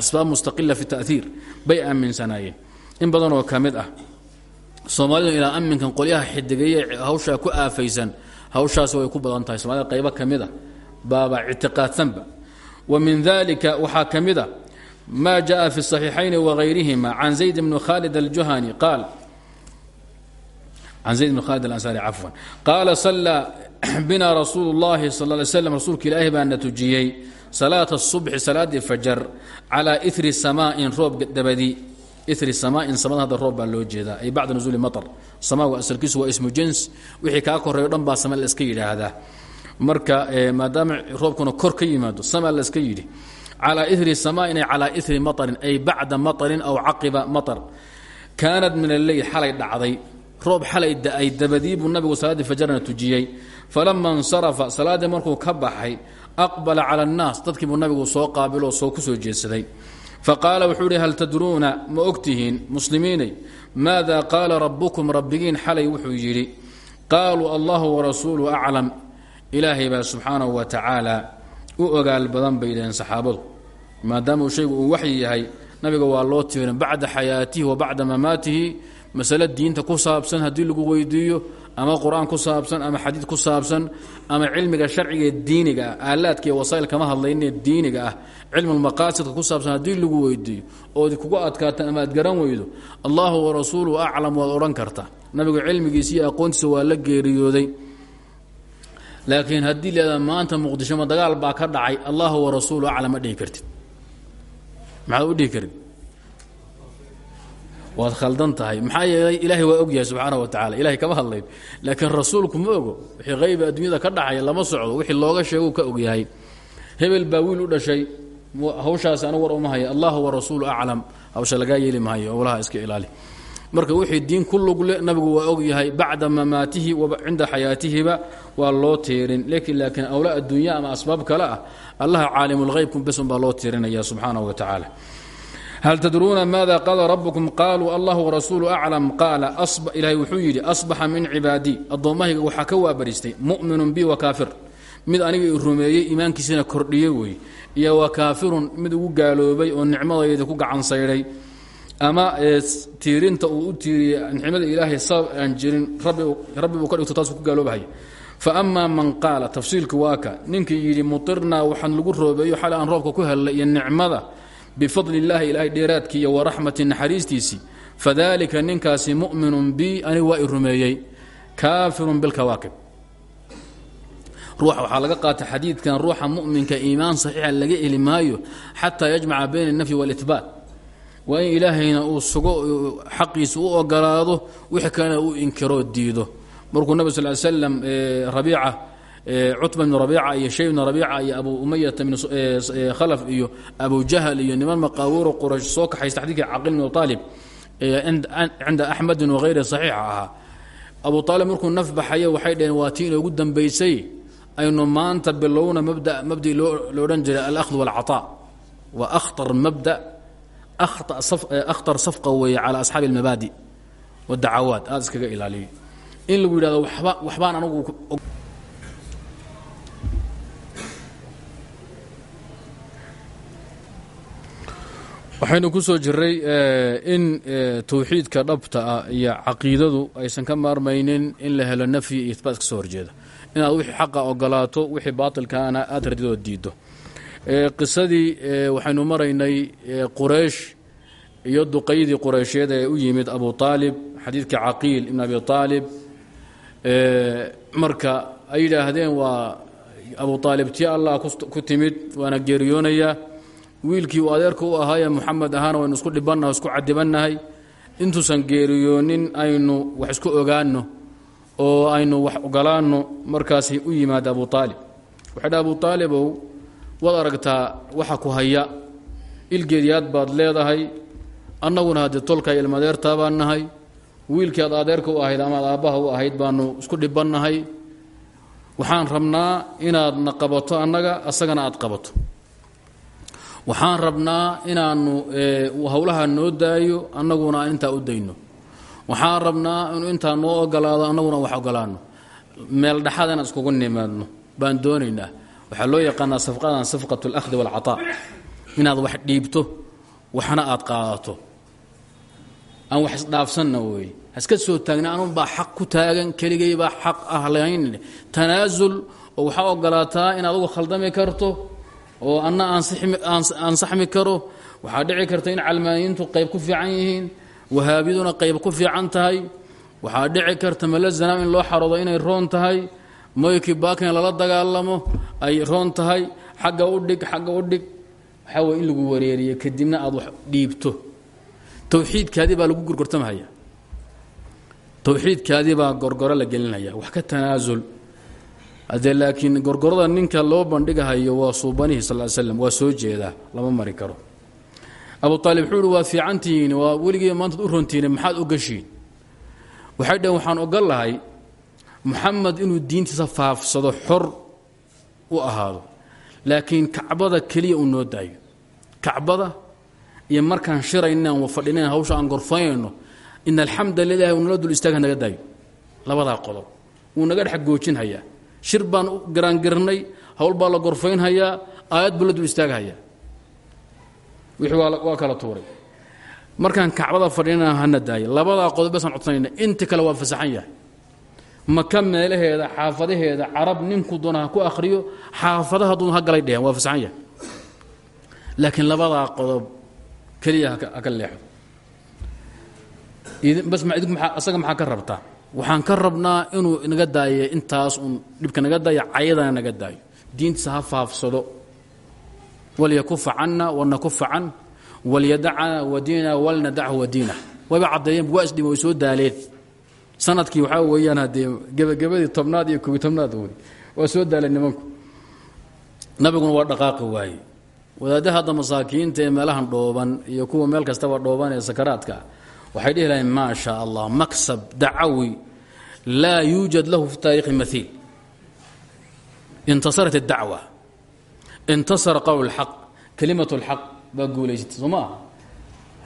asbaab mustaqila fi ta'hiir bay aaminsanaayeen in badanoo ka mid ah soomaalidu ilaa aminkan qolyaha xidigaye hawshaa ku aafaysan hawshaasi way ku badan tahay somalida qaybo ka mid a baaba ictiqaadsanba wa min dalika waxaa ka mid a ma jaءa fi الصaxiixayn wغayrihima can zayd bn khalid الjuhani qaal can zayd bn khalid alansaari cafwan qaala sallaa bina rasuulu اllahi sal ly slam rasuulka ilaahi baana tujiyey salaata الصubxi salaaddii fajar calىa iri samaaءin roob dabadi iri samaain samada hadda roob baa loo jeedaa ay bacda nuzuuli maطr samaagu asalkiisu waa ismu jins wixii kaa koreeyo dhan baa sama laska yidhaahdaa marka maadaama roobkuna kor ka yimaado sama laska yidhi calى iri samaain ay calىa iri maطrin ay bacda maطrin aw caqiba maطr kaanat min alleyl xalay dhacday roob xalay daay dabadii buu nabigu salaaddii fajarna tujiyey. Falama insarafa salaaddii markuu ka baxay aqbala cala annaas dadkii buu nabigu soo qaabiloo soo ku soo jeedsaday fa wuxuu hal tadruuna? Ma ogtihiin muslimiinay. Maada qaala rabbukum rabbigiin xalay? Wuxuu yidhi qaaluu allahu warasuulu aclam. Ilaahay baa subxaanahu wa tacaala u ogaal badan bay yidhaheen saxaabadu. Maadaama uu shaygu uu yahay nabiga waa loo tiirin bacda xayaatihi wa bacda mamaatihi masale diinta ku saabsan haddii lagu weydiiyo ama qur'aan ku saabsan ama xadiid ku saabsan ama cilmiga sharcigaee diiniga ah aalaadka iyo wasaa'il kama hadlaynee diiniga ah cilmulmaqaasidka ku saabsan haddii lagu weydiiyo ood kugu adkaata ama aad garan weydo allahu warasuuluhu aclam waad odhan karta. Nabigu cilmigiisa iyo aqoontiisa waa la geeriyooday. Laakiin haddii leedaa maanta muqdisho ma dagaal baa ka dhacay allahu warasuulu aclam ma kartid. Maxaad u dhihi karid waad khaldan tahay. Maxaa yeelay ilaahay waa ogyahay subxaana wa tacala ilahay kama hadlayn. Laakiin rasuulku ma ogo. Wixii hayba adduunyada ka dhacaya lama socdo. Wixii looga sheegou ka ogyahay hebel baa wiil u dhashay. Hawshaasi anu war uma haya allahu warasuulu aclam. Hawsha lagaa yeeli mahayo owlaha iska ilaali. Marka wixii diin ku lugle nabigu waa ogyahay bacda mamaatihi cinda xayaatihiba waa loo tiirin laakiin awla adduunya ama asbaab kale ah allaha caalimulhaybku besun baa loo tiirinaya subxaanahu wa tacaala hal tadruuna maada qaala rabbukum qaaluu allahu warasuulu aclam qaala ilaahay wuxuu yidhi asbaxa min cibaadii addoommahayga waxaa ka waabaristay mu'minun bi mid aniga i rumeeyey iimaankiisina kordhiye wey iyo wa kaafirun mid ugu gaaloobay oo nicmadayda ku gacan saydhay ama tiirinta uu u tiiriyey nicmada ilaahay sabab aan jirin rabbi buu ka dhigto taasuu ku gaaloobahaya fa amaa man qaala tafsiilku waa ninkii yidhi mutirnaa waxaan lagu roobeeyo xal aan roobka ku hellay iyo bifadli illaahi ilaahay dheeraadkii iyo waraxmati naxariistiisii fadalika ninkaasi mu'minun bi anigu waa i rumeeyey kaafirun bilkawaakib ruux waxaa laga qaata xadiidkan ruuxa mu'minka iimaan saxiixa laga heli maayo xataa yajmaca bayna alnafyi waalitbaat waa in ilaahayna uu sugo xaqiisa u ogolaado wixii kalena uu inkiroo diido. Markuu nabig sal slam rabiica cutba bn rabiica iyo shay bn rabiica iyo abu umayata bn khalaf iyo abujahal iyo niman maqaawuro quraysh soo kaxaysta xadidka caqil bn aalib cinda axmedin wahayri saxiixa ahaa. Abu aalib markuu naf waxay dhaheen waa tii inoogu dambaysay. Maanta bilowna mabda mabdi lo odhan jiray alahd walcaطaa waa akhtar mabda akhtar safqa weeye cala asxaabi almabaadi waddacawaad aada iskaga ilaaliya in lagu yidhahdo waxbaan anigu waxaynu ku soo jiray in tawxiidka dhabta ah iyo caqiidadu aysan ka maarmaynin in la helo nafyi iyo ihbaat ka soo horjeeda. Inaad wixii xaqa ogolaato wixii baatilkaana aada radidoo diiddo. Qisadii waxaynu maraynay quraysh iyo duqaydii qureysheed ee u yimid abu aalib xadiidka caqiil ibn abi aalib marka ay yidhaahdeen waa abu aalib allah ku timid waana geeriyoonayaa wiilkii uu adeerka u ahaayee muxamed ahaana waynu isku dhibannaha isku cadibannahay intuusan geeriyoonin aynu wax isku ogaanno oo aynu wax ogolaanno markaasi u yimaada abu aalib waxay abu aalibow waad aragtaa waxa ku haya. Ilgeediyaad baad leedahay. Annaguna haddii tolka ilmadeertaa baan nahay. Wiilkii aad adeerka u ahayd amaad aabbaha u ahayd baanu isku dhibannahay. Waxaan rabnaa inaad na qabato annaga asagana aad qabato waxaan rabnaa inaanu howlaha noo daayo annaguna aan intaa u dayno waxaan rabnaa inuu intaa noo ogolaado annaguna wax ogolaano meel dhexaad inaan iskugu nimaadno baan doonaynaa waxaa loo yaqaanaa safqadan safqat اlahdi wاlcaطaa inaad wax dhiibto waxna aad qaadato aan wax isdhaafsanna wey haska soo taagna anun baa xaq ku taagan keligay baa xaq ah lahayn tanaasul oo waxaa ogolaataa in adugu khaldami karto oo anna aansaxmi karo waxaa dhici karta in calmaaniyiintu qayb ku fiican yihiin wahaabiyaduna qayb ku fiican tahay. Waxaa dhici karta malazanaam in loo xaroodo inay roon tahay moyki baakin lala dagaalamo ay roon tahay xagga u dhig xagga u dhig. Waxaa wey in lagu wareeriyo kadibna aad wax dhiibto. Towxiidkaadii baa lagu gorgortamhaya towxiidkaadii baa gorgoro la gelinaya. Wax ka tanaasul haddee laakiin gorgorada ninka loo bandhigahayo waa suubanihi sal l slam waa soo jeedaa lama mari karo. Abu aalib wuxuu uhi waa fiicantihiin waa weligii maantaad u rontihiin maxaad ogashiin waxay dhaheen waxaan ogan lahay muxamed inuu diintiisa faafsado xor u ahaado. Laakiin kacbada keliya uu noo daayo. Kacbada iyo markaan shirayna aan fadhinayn hawsha aan gorfaynayno in alxamda lilahi uu nala dul istaagha naga daayo. Labadaa qodob wuu naga dhex goojinhayaa shir baan garaangirnay hawl baa la gorfaynhayaa aayad buu la dul istaaghayaa. Wixii waa kala tuuray. Markaan kacbada fadhinana hana daaya labadaa qodob basaan codsanayna inta kale waa fasaxan yahay. Maka meelaheeda xaafadaheeda carab ninku doona ha ku akhriyo xaafadaha doona ha galay dheheen waa fasaxan yahay. Laakiin labadaa qodob keliya haka leexdo. Bas idinku asaga maxaa ka rabtaa waxaan ka rabnaa inuu naga daaye intaas uun dhibka naga daayo cayadana naga daayo. Diintiisa ha faafsado. Walyakufa canna wanakufa can walyadacana wadiina walnadachu wadiina wayba caddeeyeen waa isdhima way soo daaleen. Sanadkii waxaa weeyaan haddee gebagabadii tobnaad iyo kobi tobnaad waa soo daaleen nimanku. Nabiguna waa dhaqaaqi waaye. Wadaadda hadda meelahan dhooban iyo kuwa meel kastaba dhooban ee sakaraadka waxay dhihi lahayn maa sha allah maksab dacawi laa yuujad lahu fi taariikhi maiil intasarat اdacwa intasara qowl اlxaq kelimat اlxaq baa guulaysatay soo ma aha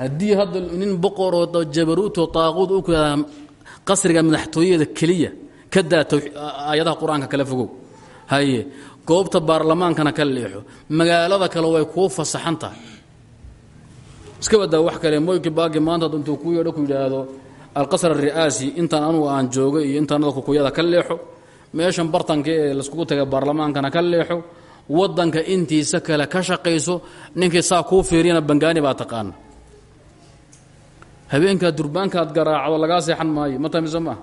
haddii hadda nin boqoroo jabaruuto taaquud u ku yahdaa qasriga madaxtooyada keliya ka daa aayadaha qur-aanka kala fogow haye goobta baarlamaankana ka leexo magaalada kale way kuu fasaxan tahay iska badaa wax kale moyki baagi maanta intuu ku yeedho ku yidhaahdo alqasr ari'aasi intaan anugu aan joogo iyo intaan dadku kuyada ka leexo meeshan bartanka ee laiskugu tagay baarlamaankana ka leexo wadanka intiisa kale ka shaqayso ninkii saa kuu fiiriyana bangaani baa taqaana habeenkaa durbaankaad garaacdo lagaa seexan maayo ma tamise maaha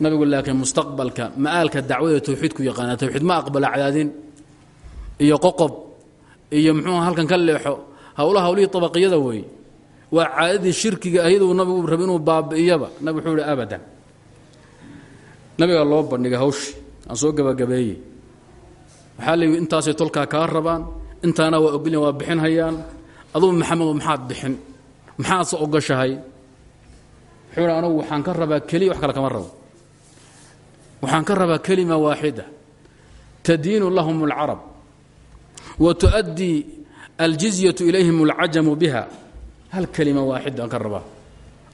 nabigu laakiin mustaqbalka ma'aalka dacwada tawxiidku yaqaana tawxiid ma aqbala cadaadin iyo qoqob iyo muxuuha halkan ka leexo hawlaha hawlihii tabaqiyada weeye. Waa caadadii shirkiga ayaduu nabigu rabi inuu baabi'iyaba. Nabig wuxuu ihi abadan. Nabigaa loo bandhigay hawshii aan soo gabagabeeyey waxaa la yidhi intaasay tolkaa kaa rabaan intaana waa ogolyan waa bixinhayaan adugu maxamedo maxaad bixin maxaad se ogashahay. Wuxuu hi anugu waxaan ka rabaa keliya wax kale kama rabo. Waxaan ka rabaa kelima waaxida. Tadiinu lahum اlcarab wa tuؤaddii aljizyatu ilayhim اlcajamu biha. Hal kelima waaxida aan ka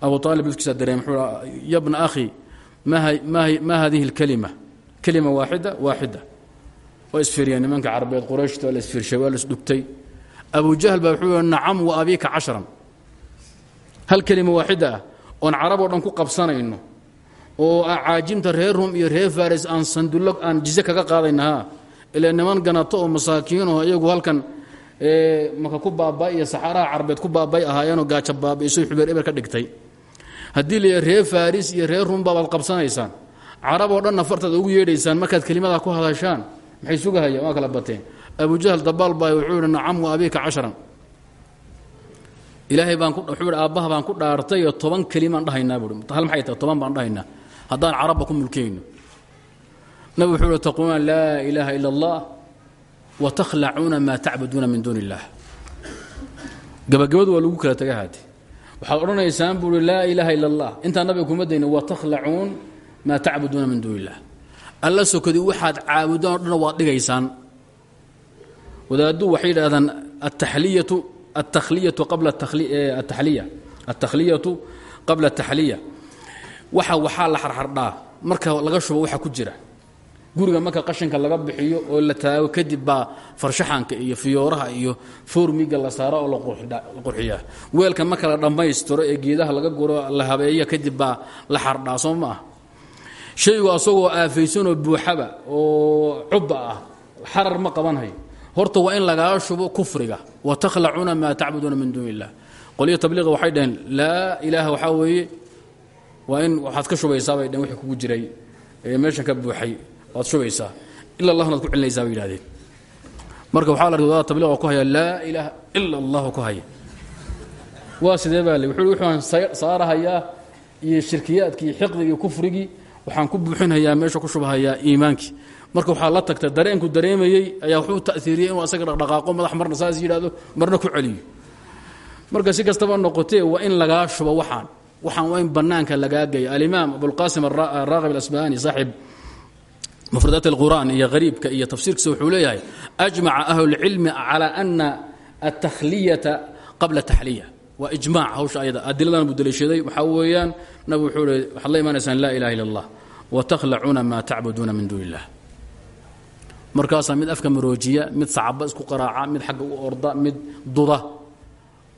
abu aalib lkiisa dareem wuxuu ya akhi ma hadihi اlkelima kelima waaxida waaxida waa isfiriyeen nimanka carabeed qurayshta waa la isfirshay waa la abu jahl baa wuxuu nacam wa abiika cashran. Hal kelima waaxida ah oon dhan ku qabsanayno oo caajimta reer rum iyo reer faris aan sandullo aan jize kaga qaadaynaha ila niman ganato oo masaakiinoo iyagu halkan maka ku baabay iyo saxaaraha carabeed ku baabay ahaayeenoo gaaja baabiiso xubeer eber ka dhigtay. Haddii la reer faris iyo reer rum baabaad qabsanaysaan carab oo dhanna fartaad ugu yeedhaysaan markaad kelimadaa ku hadashaan maxay sugahayaan waa kala bateen. Abu jahl dabaal baa wuxuu yihi nacam wa abiika cashran ilaahay baan wuxuu hi aabbaha baan ku dhaartay oo toban kelimaan dhahaynaa buui hal maxay tahay? Toban baan dhahaynaa. Haddaan carabba ku mulkayno. Nabig wuxuu uhi taquuluuna laa ilaaha ila allah wa takhlacuuna maa tacbuduuna min duuni illah gabagabadu waa lagu kala taga haate waxaad odhanaysaan buu uhi laa ilaaha ila allah intaan nabiga kuma dayna wa takhlacuun maa tacbuduuna min duuni illah. Alla sokadi waxaad caabudaan o dhan waad dhigaysaan. Wadaaddu waxay yidhahdaan ataxliyatu altakhliyatu qabla ataxliya altakhliyatu qabla ataxliya waxa waxaa la xarxardhaa. Marka laga shubo waxa ku jira guriga marka qashinka laga bixiyo oo la taago kadib baa farshaxanka iyo fiyooraha iyo foormiga la saaro oo la qurxiyaa weelka marka la dhammaystiro ee geedaha laga guro la habeeya kadib baa la xardhaa ma ah shaygu asagoo aafaysanoo buuxaba oo cubba ah xarar ma qabanhayo horta waa in lagaa shubo kufriga. Wa takhlacuuna maa tacbuduuna min duuni illah qolyo tabliiqa waxay dhaheen laa ilaaha waxaa weeye in waxaad ka shubaysaa bay dhaheen wixii kugu jiray. Ee meeshan ka buuxay waad shubaysaa. Ila allahnaad ku celinaysaa bay marka waxaa la wadaada tabliiqa ku haya laa ilaaha ila allahu ku haya. Waa sidee baa wuxuu wuxuaan iyo shirkiyaadkii iyo xiqdigii kufrigii waxaan ku buuxinhayaa meesha ku shubhayaa iimaankii marka waxaa la tagta dareenku dareemayey ayaa wuxuu ta'hiiriyey inuu asaga dhaqdhaqaaqo madax marna saas yidhahdo marna ku celiyo. Marka si kastaba noqotee waa in lagaa shubo waxaan. Waxaan waa in bannaanka lagaa geeyo. Alimaam abulqaasim araaqib alasbahani saaxib mufradaat alqur'aan iyo hariibka iyo tafsiirkiisa wuxuu leeyahay ajmaca ahlulcilmi calaa ana altakhliyata qabla taxliya waa ijmaac hawsha ayada. Adiladan buu daliishaday. Waxaa weeyaan nabigu wuxuu i waxaad la imaanaysaan laa ilaha illa allah wa takhlacuuna maa tacbuduuna min duuni illah. Markaasaa mid afka maroojiya mid sacaba isku qaraaca mid xagga u orda mid duda.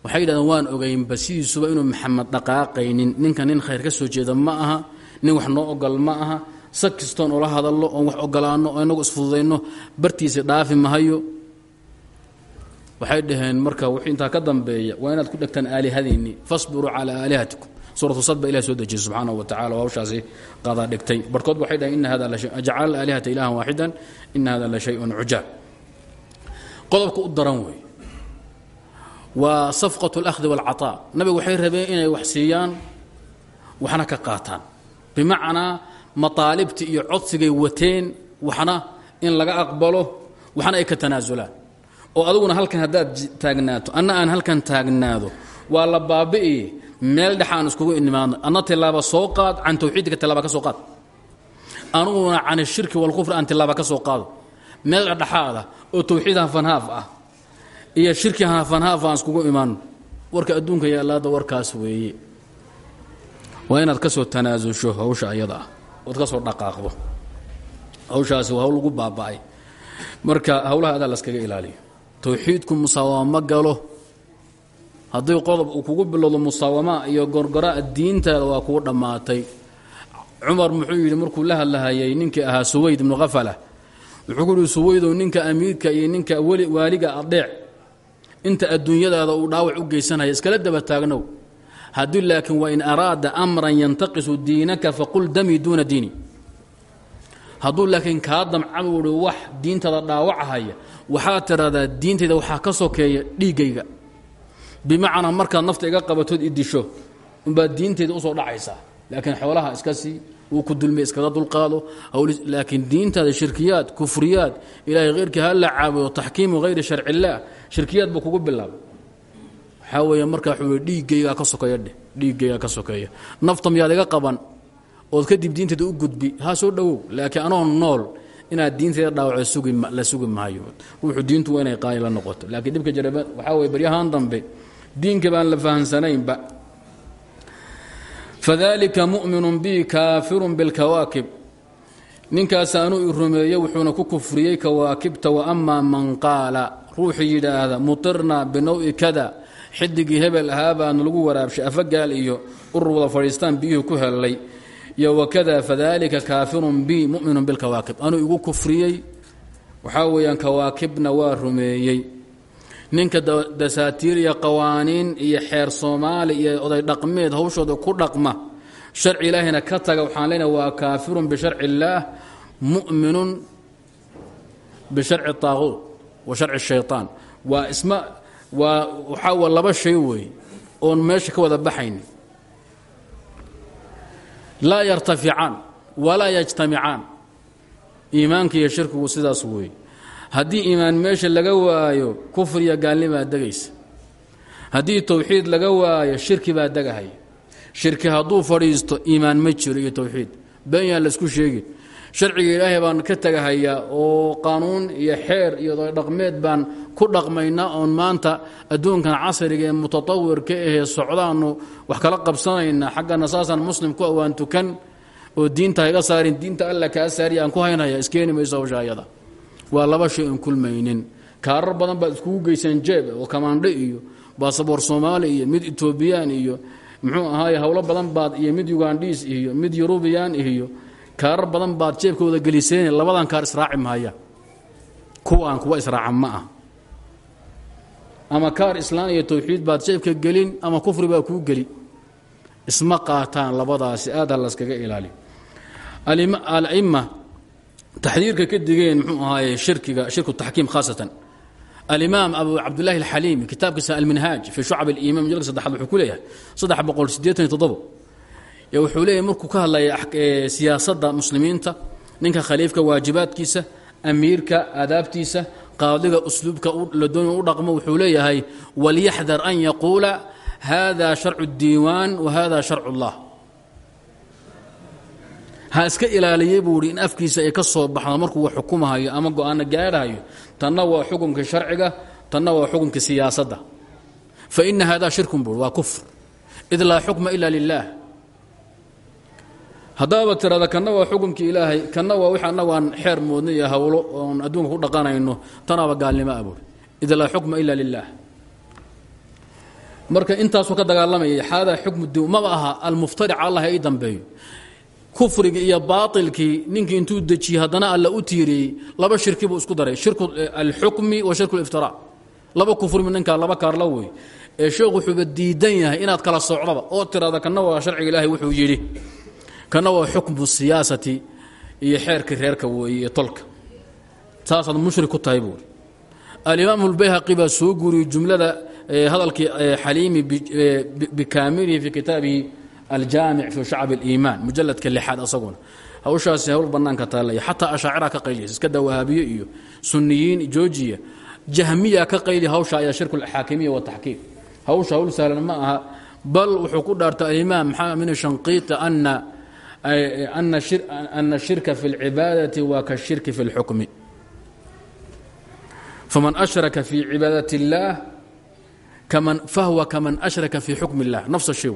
Waxay yidhahdeen waan ogaynba sidiisuba inuu maxamed dhaqaaqaynin. Ninka nin khayr ka soo jeeda ma aha. Nin wax noo ogol ma aha sa kistoon ula hadallo oon wax ogolaanno oo inagu isfududayno bartiisa dhaafi mahayo waxay dhaheen marka wixii intaa ka dambeeya waa inaad ku dhegtaan aalihadiinni fasbiruu calaa aalihatikum suuratu sad ba ilah soo dejiyey subxaanahu wa tacala oo hawshaasi qaadaa dhigtay barkood waxay dhaheen ina hada ajcala alaalihata ilahan waaxidan ina hada la shayun cujaab qodobka u daran wey waa safqat اlahdi wاlcaطaa nabigu waxay rabeen inay wax siiyaan waxna ka qaataan bimacnaa mataalibti iyo codsigay wateen waxna in laga aqbalo waxna ay ka tanaasulaan oo aduguna halkan haddaad taagnaato anna aan halkan taagnaado waa la baabi'i meel dhex aan iskugu inimaadno anna soo qaad can tawxiidka tilaaba ka soo qaad. Anuguna can ashirki walkufri aan tilaaba ka soo qaado. Meel dhexdhexaada oo tawxiid hafanhaaf ah iyo shirki hafanhaaf aan iskugu imaanno warka adduunka yaalaada warkaas weeye. Waa inaad ka soo tanaasusho hawsha ayada ah ood ka soo dhaqaaqdo. Hawshaasi waa lagu baaba'ay. Marka hawlaha adaa laskaga ilaaliyo. Tawxiidku musaawama galo. Haddii qodob uu kugu bilowdo musaawama iyo gorgoraa diintaada waa kuu dhammaatay. Cumar muxuu yidhi markuu la hadlahayay ninkii ahaa suwayd ibnu khafala wuxuu ku yihi suwaydow ninka amiirka iyo ninka waaliga adeec inta adduunyadaada uu dhaawac u geysanaya iskala daba taagnow haddii laakiin wain araada amran yantaqisu diinaka faqul damii duuna diini. Hadduu laakiin kaa damca uhi wax diintada dhaawacahaya waxaad tidhahdaa diintayda waxaa ka sokeeya dhiiggayga bimacnaa markaad nafta iga qabatood idisho umbaad diintayda u soo dhacaysaa. Laakiin xoolaha iska sii uu ku dulmiy iskaga dulqaado. Laakiin diintaada shirkiyaad kufriyaad ilaahay heyrkii ha la caabudo taxkiimu hayri sharci illaah shirkiyaad buu kugu bilaaba waxaa weeye markaa wuxuu dhiiggaygaa ka sokeeya dheh dhiiggaygaa ka sokeeya. Nafta miyaad iga qaban? Ood kadib diinteeda u gudbi ha soo dhowow laakiin anoo nool inaad diinteeda dhaawaco la sugi maayo. Ruuxu diintu waa inay qaali noqoto. Laakiin dhibka jira waxaa weye baryahaan dambe diinka baan la fahamsanaynba fadalika mu'minu bi kaafirun bilkawaakib ninkaasaanuu i rumeeyey wuxuuna ku kufriyey kawaakibta wa amaa man qaala. Ruuxii yidhaahda mutirnaa binawi kada xidigii hebel ahaa baanu lagu waraabshay afagaal iyo urur wada fadhiistaan biyuhu ku hellay. Iyo wakada fadalika kaafirun bi mu'minu bilkawaakib anuu igu kufriyey. Waxaa weeyaan kawaakibna waa rumeeyey. Ninka dasaatiir iyo qawaaniin iyo xeer soomaali iyo oday dhaqmeed hawshooda ku dhaqma sharci ilaahina ka taga waxaan leenahay waa kaafirun bisharci illaah mu'minun bisharci taaquud wa sharci shayطaan waa isma waa waxaa wa laba shay weeye oon meesha ka wada baxayni laa yartaficaan walaa yajtamicaan iimaanka iyo shirkigu sidaas weeye haddii iimaan meesha laga waayo kufriya gaalnimaa degaysa. Haddii towxiid laga waayo shirki baa degahaya shirki hadduu fadhiisto iimaan ma jiro iyo towxiid been yaan la isku sheegin sharciga ilaahay baan ka tegahayaa oo qaanuun iyo xeer iyo dhaqmeed baan ku dhaqmaynaa oon maanta adduunkan casriga ee mutatawirka ahee socdaanu wax kala qabsanaynaa xaggana saasaan muslim ku awaan tukan oo diinta hayga saarin diinta alla kaa saariya aan ku haynaya iskeeni mayso hawsha ayada waa laba shay oon kulmaynin. Kaarar badan baad iskugu geysaan jeeb oo kamaandho iyo baasaboor soomaali iyo mid etoobiyaan iyo muxuu ahaaye howlo badan baad iyo mid ugandhiis iyo mid yurubiyan iyo kaarar badan baad jeebkooda geliseen labadan kaar israaci mahaya kuwaan kuwa israaca ma ah. Ama kaar islaan iyo towxiid baad jeebka gelin ama kufri baa kuu geli. Isma qaataan labadaasi aad ha laskaga ilaali. Alima taxdiirka ka digeen mxuu ahaaye shirkiga shirku taxkiim khaasatan. Alimaam abu cabdulahi alxaliimi kitaabkiisa alminhaaj fii shucab aliiman majalka saddexaad wuxuu ku leeyahay saddex wuxuu leeyahay markuu ka hadlaya siyaasadda muslimiinta ninka khaliifka waajibaadkiisa amiirka aadaabtiisa qaadiga usluubka la doonay u dhaqmo wuxuu leeyahay walyaxdar an yaquula hada sharcu اdiiwaan wa hada sharcu اllah ha iska ilaaliyey buu in afkiisa ay ka soo baxdo markuu wax xukumahayo ama go'aano gaadhahayo tanna waa xukumka sharciga tanna waa xukumka siyaasadda. Faina hada shirkun bui waa kufr. Id laa xukma ila haddaaba tirada kanna waa xukumkii ilaahay kanna waa wix annagu aan xeer moodna hawlo oon adduunka ku dhaqanayno tanaaba gaalnimo a buuri id laa xukma ila lilah marka intaasuu ka dagaalamayay xaada xukmu maba aha almuftaric allah ay dambeeyo. Kufrigii iyo baailkii ninkii intuu dejiyey haddana alla u tiiriyey laba shirki buu isku daray. Shirku alxukmi wa shirku liftira laba kufrimi ninkaa laba kaarla wey. Ee sheekhu wuxuuba diidan yahay inaad kala socdaba oo tirada kana waa sharciga ilaahay wuxuu yidhi kana waa xukmu siyaasati iyo xeerkii reerka weeye tolka. Saasaad mushrik ku tahay buuri alimaam اlbayhaqi baa soo guuriyey jumlada hadalkii xaliimi bikaamilihi fi kitaabihi aljaamic fi shacb اliimaan mujaladka lixaad asaguna. Hawshaasi hawl banaanka taallaya. Xataa ashaacira ka qayliya iska daa wahaabiye iyo suniyiin joojiya. Jahmiya ka qayli hawsha ayaa shirku alxaakimiya wataxkiim hawsha hawl sahlan ma aha bal wuxuu ku dhaartay alimaam maxamed min shanqiita ana ana shirka fi اlcibaadati waa kashirki fi اlxukmi faman ashraka fi cibaadaة اllah fahuwa kaman ashraka fi xukm اllah nafs shay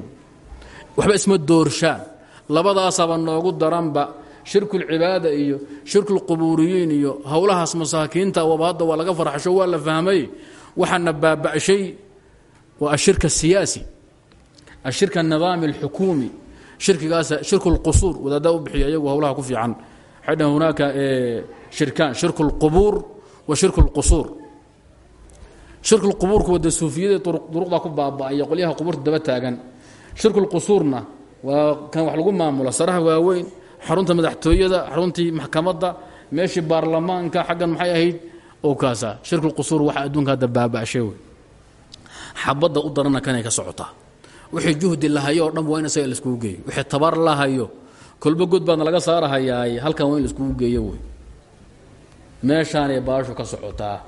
waxba isma doorshaan labadaasaba noogu daranba shirku اlcibaada iyo shirku اlqubuuriyiin iyo howlahaas masaakiinta waba hadda waa laga farxasho waa la fahmay waxaana baaba'shay waa ashirka الsiyaasi ashirka الnidaami اlxukuumi shirkigaas shirku اlqusuur wadaaddaa u bixiya iyagu howlaha ku fiican waxay dhahan hunaaka shirkaan shirku اlqubuur wa shirku اlqusuur shirku lqubuurku wada suufiyada duruqda ku baaba'aya qolyaha qubuurta daba taagan shirkulqusuurna waa kan wax lagu maamulo saraha waaweyn xarunta madaxtooyada xaruntii maxkamadda meeshii baarlamaanka xaggan maxay ahayd oo kaasa shirkulqusuur waxa adduunka hadda baaba'shay wey xabadda u darana kanay ka socotaa wixii juhdi lahayo dhan waa in isaga laiskugu geeyo. Wixii tabar lahayo kolba god baadna laga saarahayaay halkan waa in laiskugu geeyo wey meeshaanay baashu ka socotaa.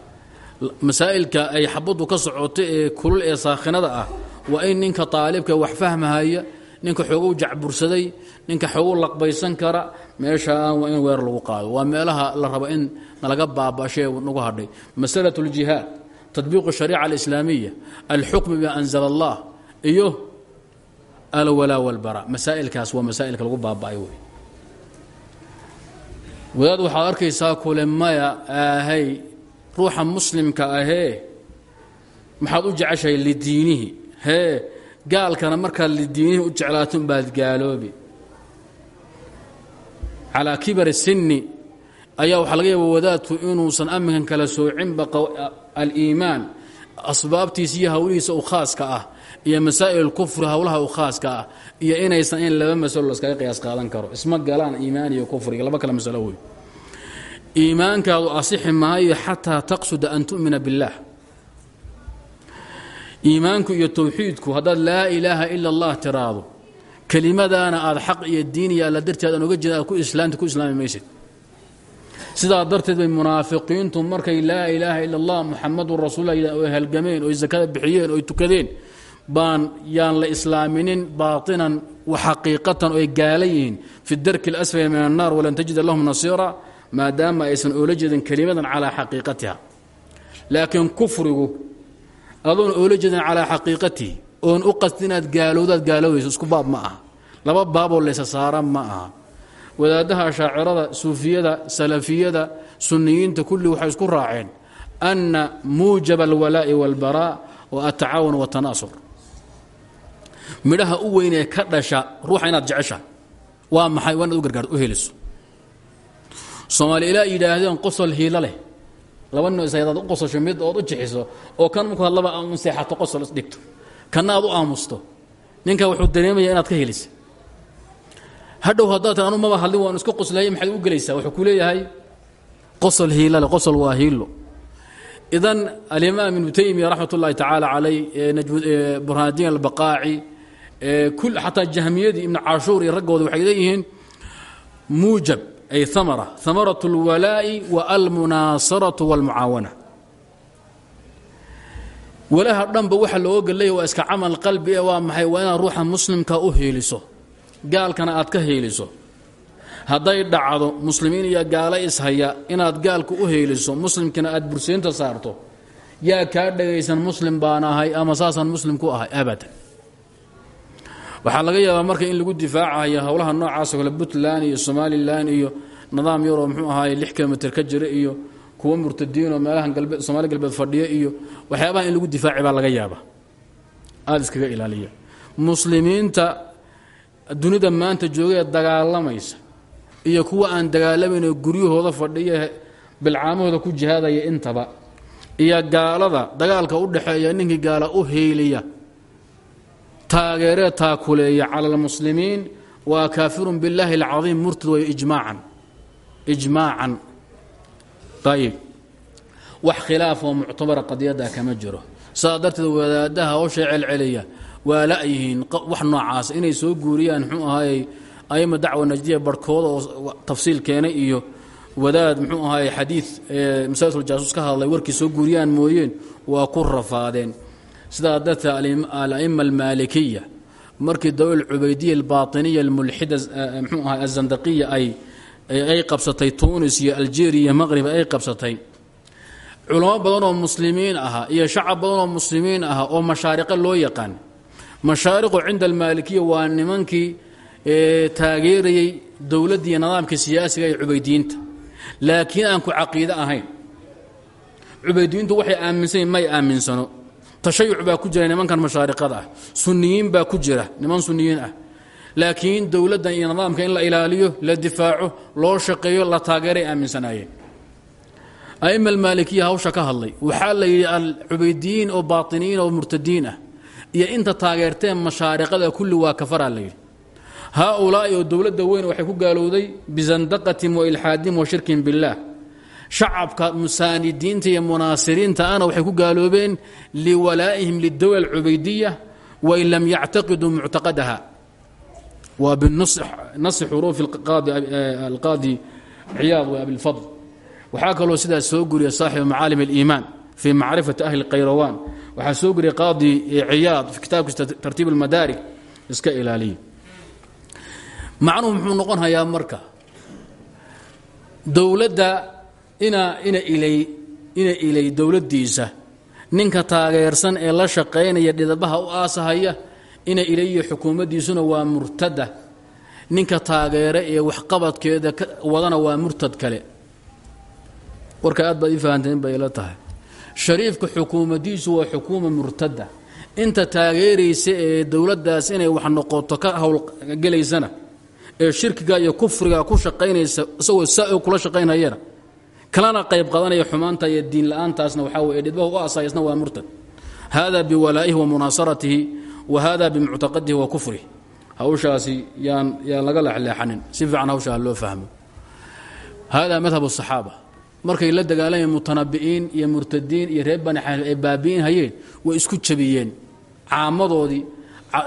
Masaa'ilka ay xabaddu ka socoto ee kulul ee saakhinada ah waa in ninka taalibka wax fahmahaya ninka xoogow jacbursaday ninka xoogow laqbaysan kara meeshaan waa in weer lagu qaado. Waa meelaha la rabo in nalaga baabashee nagu hadhay. Masalat اljihaad tadbiiqu shariica alislaamiya alxukm bima anzala allah iyo alwalaa walbara. Masaa'ilkaas waa masaa'ilka lagu baaba'ay wey. Wadaad waxaad arkaysaa kule maya ahay ruuxa muslimka ahee maxaad u jeceshahay lidiinihi? Hee gaalkana markaad lidiinihi u jeclaato unbaad gaaloobi. Calaa kibari sinni ayaa waxaa laga yaaba wadaadku inuusan aminkan kala soocinba aliimaan asbaabtiisa iyo hawlihiisa u khaaska ah iyo masaa'il kufri hawlaha u khaaska ah iyo inaysan in laba masalo laskaga qiyaas qaadan karo. Isma galaan iimaan iyo kufriga laba kale masalo wey iimaankaadu asixi maayo xataa taqsuda an tu'mina biاllaah iimaanku iyo towxiidku haddaad laa ilaaha ila allah tiraado kelimadaana aad xaq iyo diin iyo alla darteed aan uga jeeda ku islaamta ku islaami maysid. Sidaa darteed bay munaafiqiintu markay laa ilaaha ila allah muxamadun rasuul oy halgameen oy sakada bixiyeen oy tukadeen baan yaan la islaaminin baatinan wa xaqiiqatan oy gaala yihiin. Fi darki اlasfali min annar walan tajida lahum nasiira maadaama aysan oola jeedin kelimadan calaa xaqiiqatiha. Laakiin kufrigu adoon oola jeedin calaa xaqiiqatihi oon u qasdi inaad gaalowdaad gaalowayso isku baab ma aha. Laba baaboo laysa saara ma aha. Wadaadaha ashaacirada suufiyada salafiyada sunniyiinta kulli waxay isku raaceen anna muujaba alwalaa'i wاlbaraa wa atacaawun watanaasur midhaha u weynee ka dhasha ruuxa inaad jecesha waa maxay? Waa u gargaarto u heliso. Soomaali ilaa yidhaahdeen qosol hiilo laba nin is u qososho mid ood u jixiso oo kan marku hadlaba un seexato qosol isdhigto kanna aad u aamusto ninka wuxuu dareemaya inaad ka helisa. Hadhow haddaad taa anu maba waan iska qoslaya maxaad u gelaysaa? Wuxuu ku leeyahay qosol hiilo qosol waa hiilo idan alimaam ibnu taymiya raxmat ullahi tacaala calay burhaandiin albaqaaci xataa jahmiyadii ibnu cashuur iyo raggooda waxay leeyihiin muujab ay amara amaraة اlwalaa'i wa almunaasaraةu wاlmucaawana walaha dhanba waxa looga galeeya waa iska camal qalbi e waa maxay waa inaad ruuxa muslimka u heeliso gaalkana aad ka heeliso hadday dhacdo muslimiin iyo gaalo ishaya inaad gaalka u heeliso muslimkina aad burseynta saarto yaa kaa dhagaysan muslim baan ahay ama saasaan muslim ku ahay abadan waxaa laga yaabaa marka in lagu difaacayo howlaha noocaasoo kale puntland iyo somalilan iyo nidaam yaroo mxuu ahaay lix kilomitr ka jira iyo kuwo murtadiinoo meelahan galbeed somaali galbeed fadhiya iyo waxyaabaha in lagu difaaci baa laga yaaba aada iskaga ilaaliya muslimiinta dunida maanta joogee dagaalamaysa iyo kuwa aan dagaalamaynoo guryahooda fadhiya bilcaamahooda ku jihaadaya intaba iyo gaalada dagaalka u dhexeeya ninkii gaala u heeliya taageeree taakuleeya cala almuslimiin waa kaafirun billaahi alcadiim murtad way ijmaacan. Ijmaacan. Ayib wax khilaaf oo muctabara qadiyadda kama jiro. Sidaa darteed wadaadaha hawsha celceliya waa la-yihiin wax noocaas. Inay soo guuriyaan muxuu ahaayey ayma dacwa najdiya barhkooda oo tafsiil keenay iyo wadaad muxuu ahaayey xadiid masaajiduljaasuus ka hadlay warkii soo guuriyaan mooyeen waa ku rafaadeen sidaa darteed ala'ima almaalikiya markii dawla cubaydiya albaatiniya almulxida mxuu ahay azandaqiya ay ay qabsatay tunis iyo algeria iyo ay qabsatay. Culamo badan oo muslimiin ahaa iyo shacab badan oo muslimiin ahaa oo mashaariqo loo yaqaan. Mashaariqu cinda almaalikiya waa nimankii taageerayey dowladdiiyo nidaamka siyaasiga ee cubaydiyiinta laakiin aan ku caqiide ahayn. Cubaydiyiintu waxay aaminsanyiin may aaminsano tashayuc baa ku jira nimankan mashaariqada ah. Sunniyiin baa ku jira niman sunniyiin ah. Laakiin dowladdan iyo nidaamka in la ilaaliyo la difaaco loo shaqeeyo la taageeray aaminsanaayeen. A'ima almaalikiya hawsha ka hadlay waxaa la yidhi alcubaydiyiin oo baatiniyiin oo murtadiin ah iyo inta taageerteen mashaariqada kulli waa kafaraa la yidhi. Haaulaa'i oo dowladda weyn waxay ku gaalowday bisandaqatin wa ilxaadin wa shirkin billaah shacabka musaanidiinta iyo munaasiriinta ana waxay ku gaaloobeen liwalaa'ihim lidowla alcubaydiya wain lam yactaqiduu muctaqadaha. Waa binasi xuruufi alqaadi ciyaad wa abilfadl waxaa kaloo sidaas soo guriya saaxibu macaalim aliimaan fii macrifati ahli qayrawaan. Waxaa soo guriya qaadi ciyaad fi kitaabkiisa tartiib almadaarig iska ilaaliya. Macnuhu muxuu noqon hayaa marka dowladda ina ina ilay ina ilay dowladdiisa. Ninka taageersan ee la shaqaynaya dhidabaha u aasahaya ina ilayiyo xukuumaddiisuna waa murtada. Ninka taageere ee waxqabadkeeda wadana waa murtad kale. Warka aad baad ii bay ila tahay. Shariifka xukuumaddiisu waa xukuuma murtada. Inta taageeraysa ee dowladdaas inay wax noqoto ka howlgelaysana ee shirkiga iyo kufriga ku shaqaynaysa isagoo saa kula shaqaynayana kalana qayb qadanaya xumaanta iyo diin la'aantaasna waxaa weye dhidbahu u asaayasna waa murtad. Hada biwalaa'ihi wa munaasaratihi wa hada bimuctaqadihi wa kufrih hawshaasi yaan yaan laga lexleexanin si fiican hawshaa loo fahmo. Hada madhab asaxaaba markay la dagaalamayeen mutanabi'iin iyo murtadiin iyo reer bani xaniif ay baabi'in hayeen way isku jabiyeen. Caamadoodii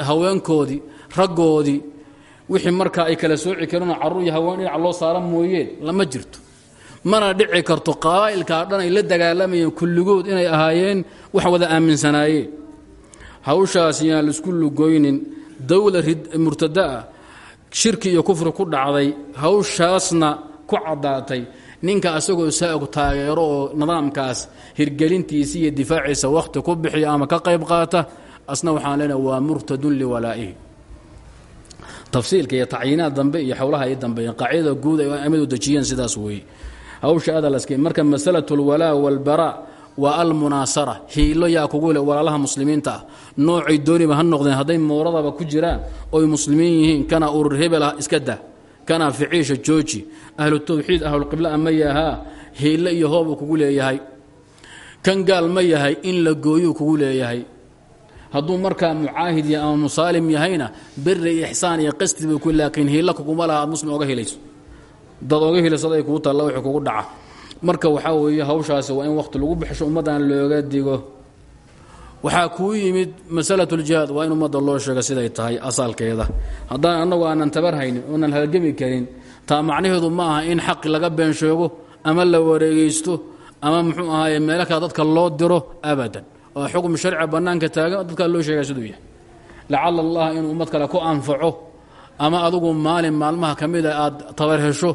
haweenkoodii raggoodii wixii markaa ay kala sooci kareenoo carruur iyo haween dhinaca loo saara mooyeen lama jirto mana dhici karto qabaa'ilkaa dhan ay la dagaalamayeen kulligood inay ahaayeen wax wada aaminsanaayeen hawshaas yaan la isku lugoynin dowla murtadaah shirki iyo kufri ku dhacday hawshaasna ku caddaatay. Ninka asagoo saagu taageero oo nidaamkaas hirgelintiisa iyo difaaciisa wakhti ku bixiya ama ka qayb qaata asna waxaan leenahay waa murtadun liwalaa'ihi. Tafsiilka iyo tacyiinaad dambe iyo xowlaha ay dambeeyeen qaacidada guud ay amadu dejiyeen sidaas weeye hawsha adalaske marka masalatu alwalaa walbaraa waa almunaasara hiilo yaa kugu le walaalaha muslimiinta. Ah noocay dooniba ha noqdeen hadday mooradaba ku jiraan oy muslimiin yihiin kana urur hebel ah iska dah kana ficiisha jooji. Ahlu tawxiid ahlulqibla ma yahaa hiilo iyo hoobuu kugu leeyahay. Kan gaal ma yahay in la gooyuu kugu leeyahay. Hadduu markaa mucaahid ama musaalim yahayna beri ixsaan iyo qasdiba ku laakiin hiilo kuguma laha aad muslim oga helayso dad oga helaysada ay kugu taalla wixii kugu dhaca. Marka waxaa weeye hawshaasi waa in wakhti lagu bixisho ummaddan looga digo. Waxaa kuu yimid masalatuljihaad waa in ummadda loo sheega siday tahay asaalkeeda. Haddaan annagu aanan tabarhaynin oonan halgemi karin taa macnaheedu ma aha in xaqi laga been sheego ama la wareegaysto ama muxuu ahaaye meelo kale dadka loo diro abadan. Oo xukm sharci bannaanka taagan dadkaa loo sheegaya siduu yahay. Lacala allah inuu ummad kale ku anfaco ama adugu maalin maalmaha ka mida aad tabar hesho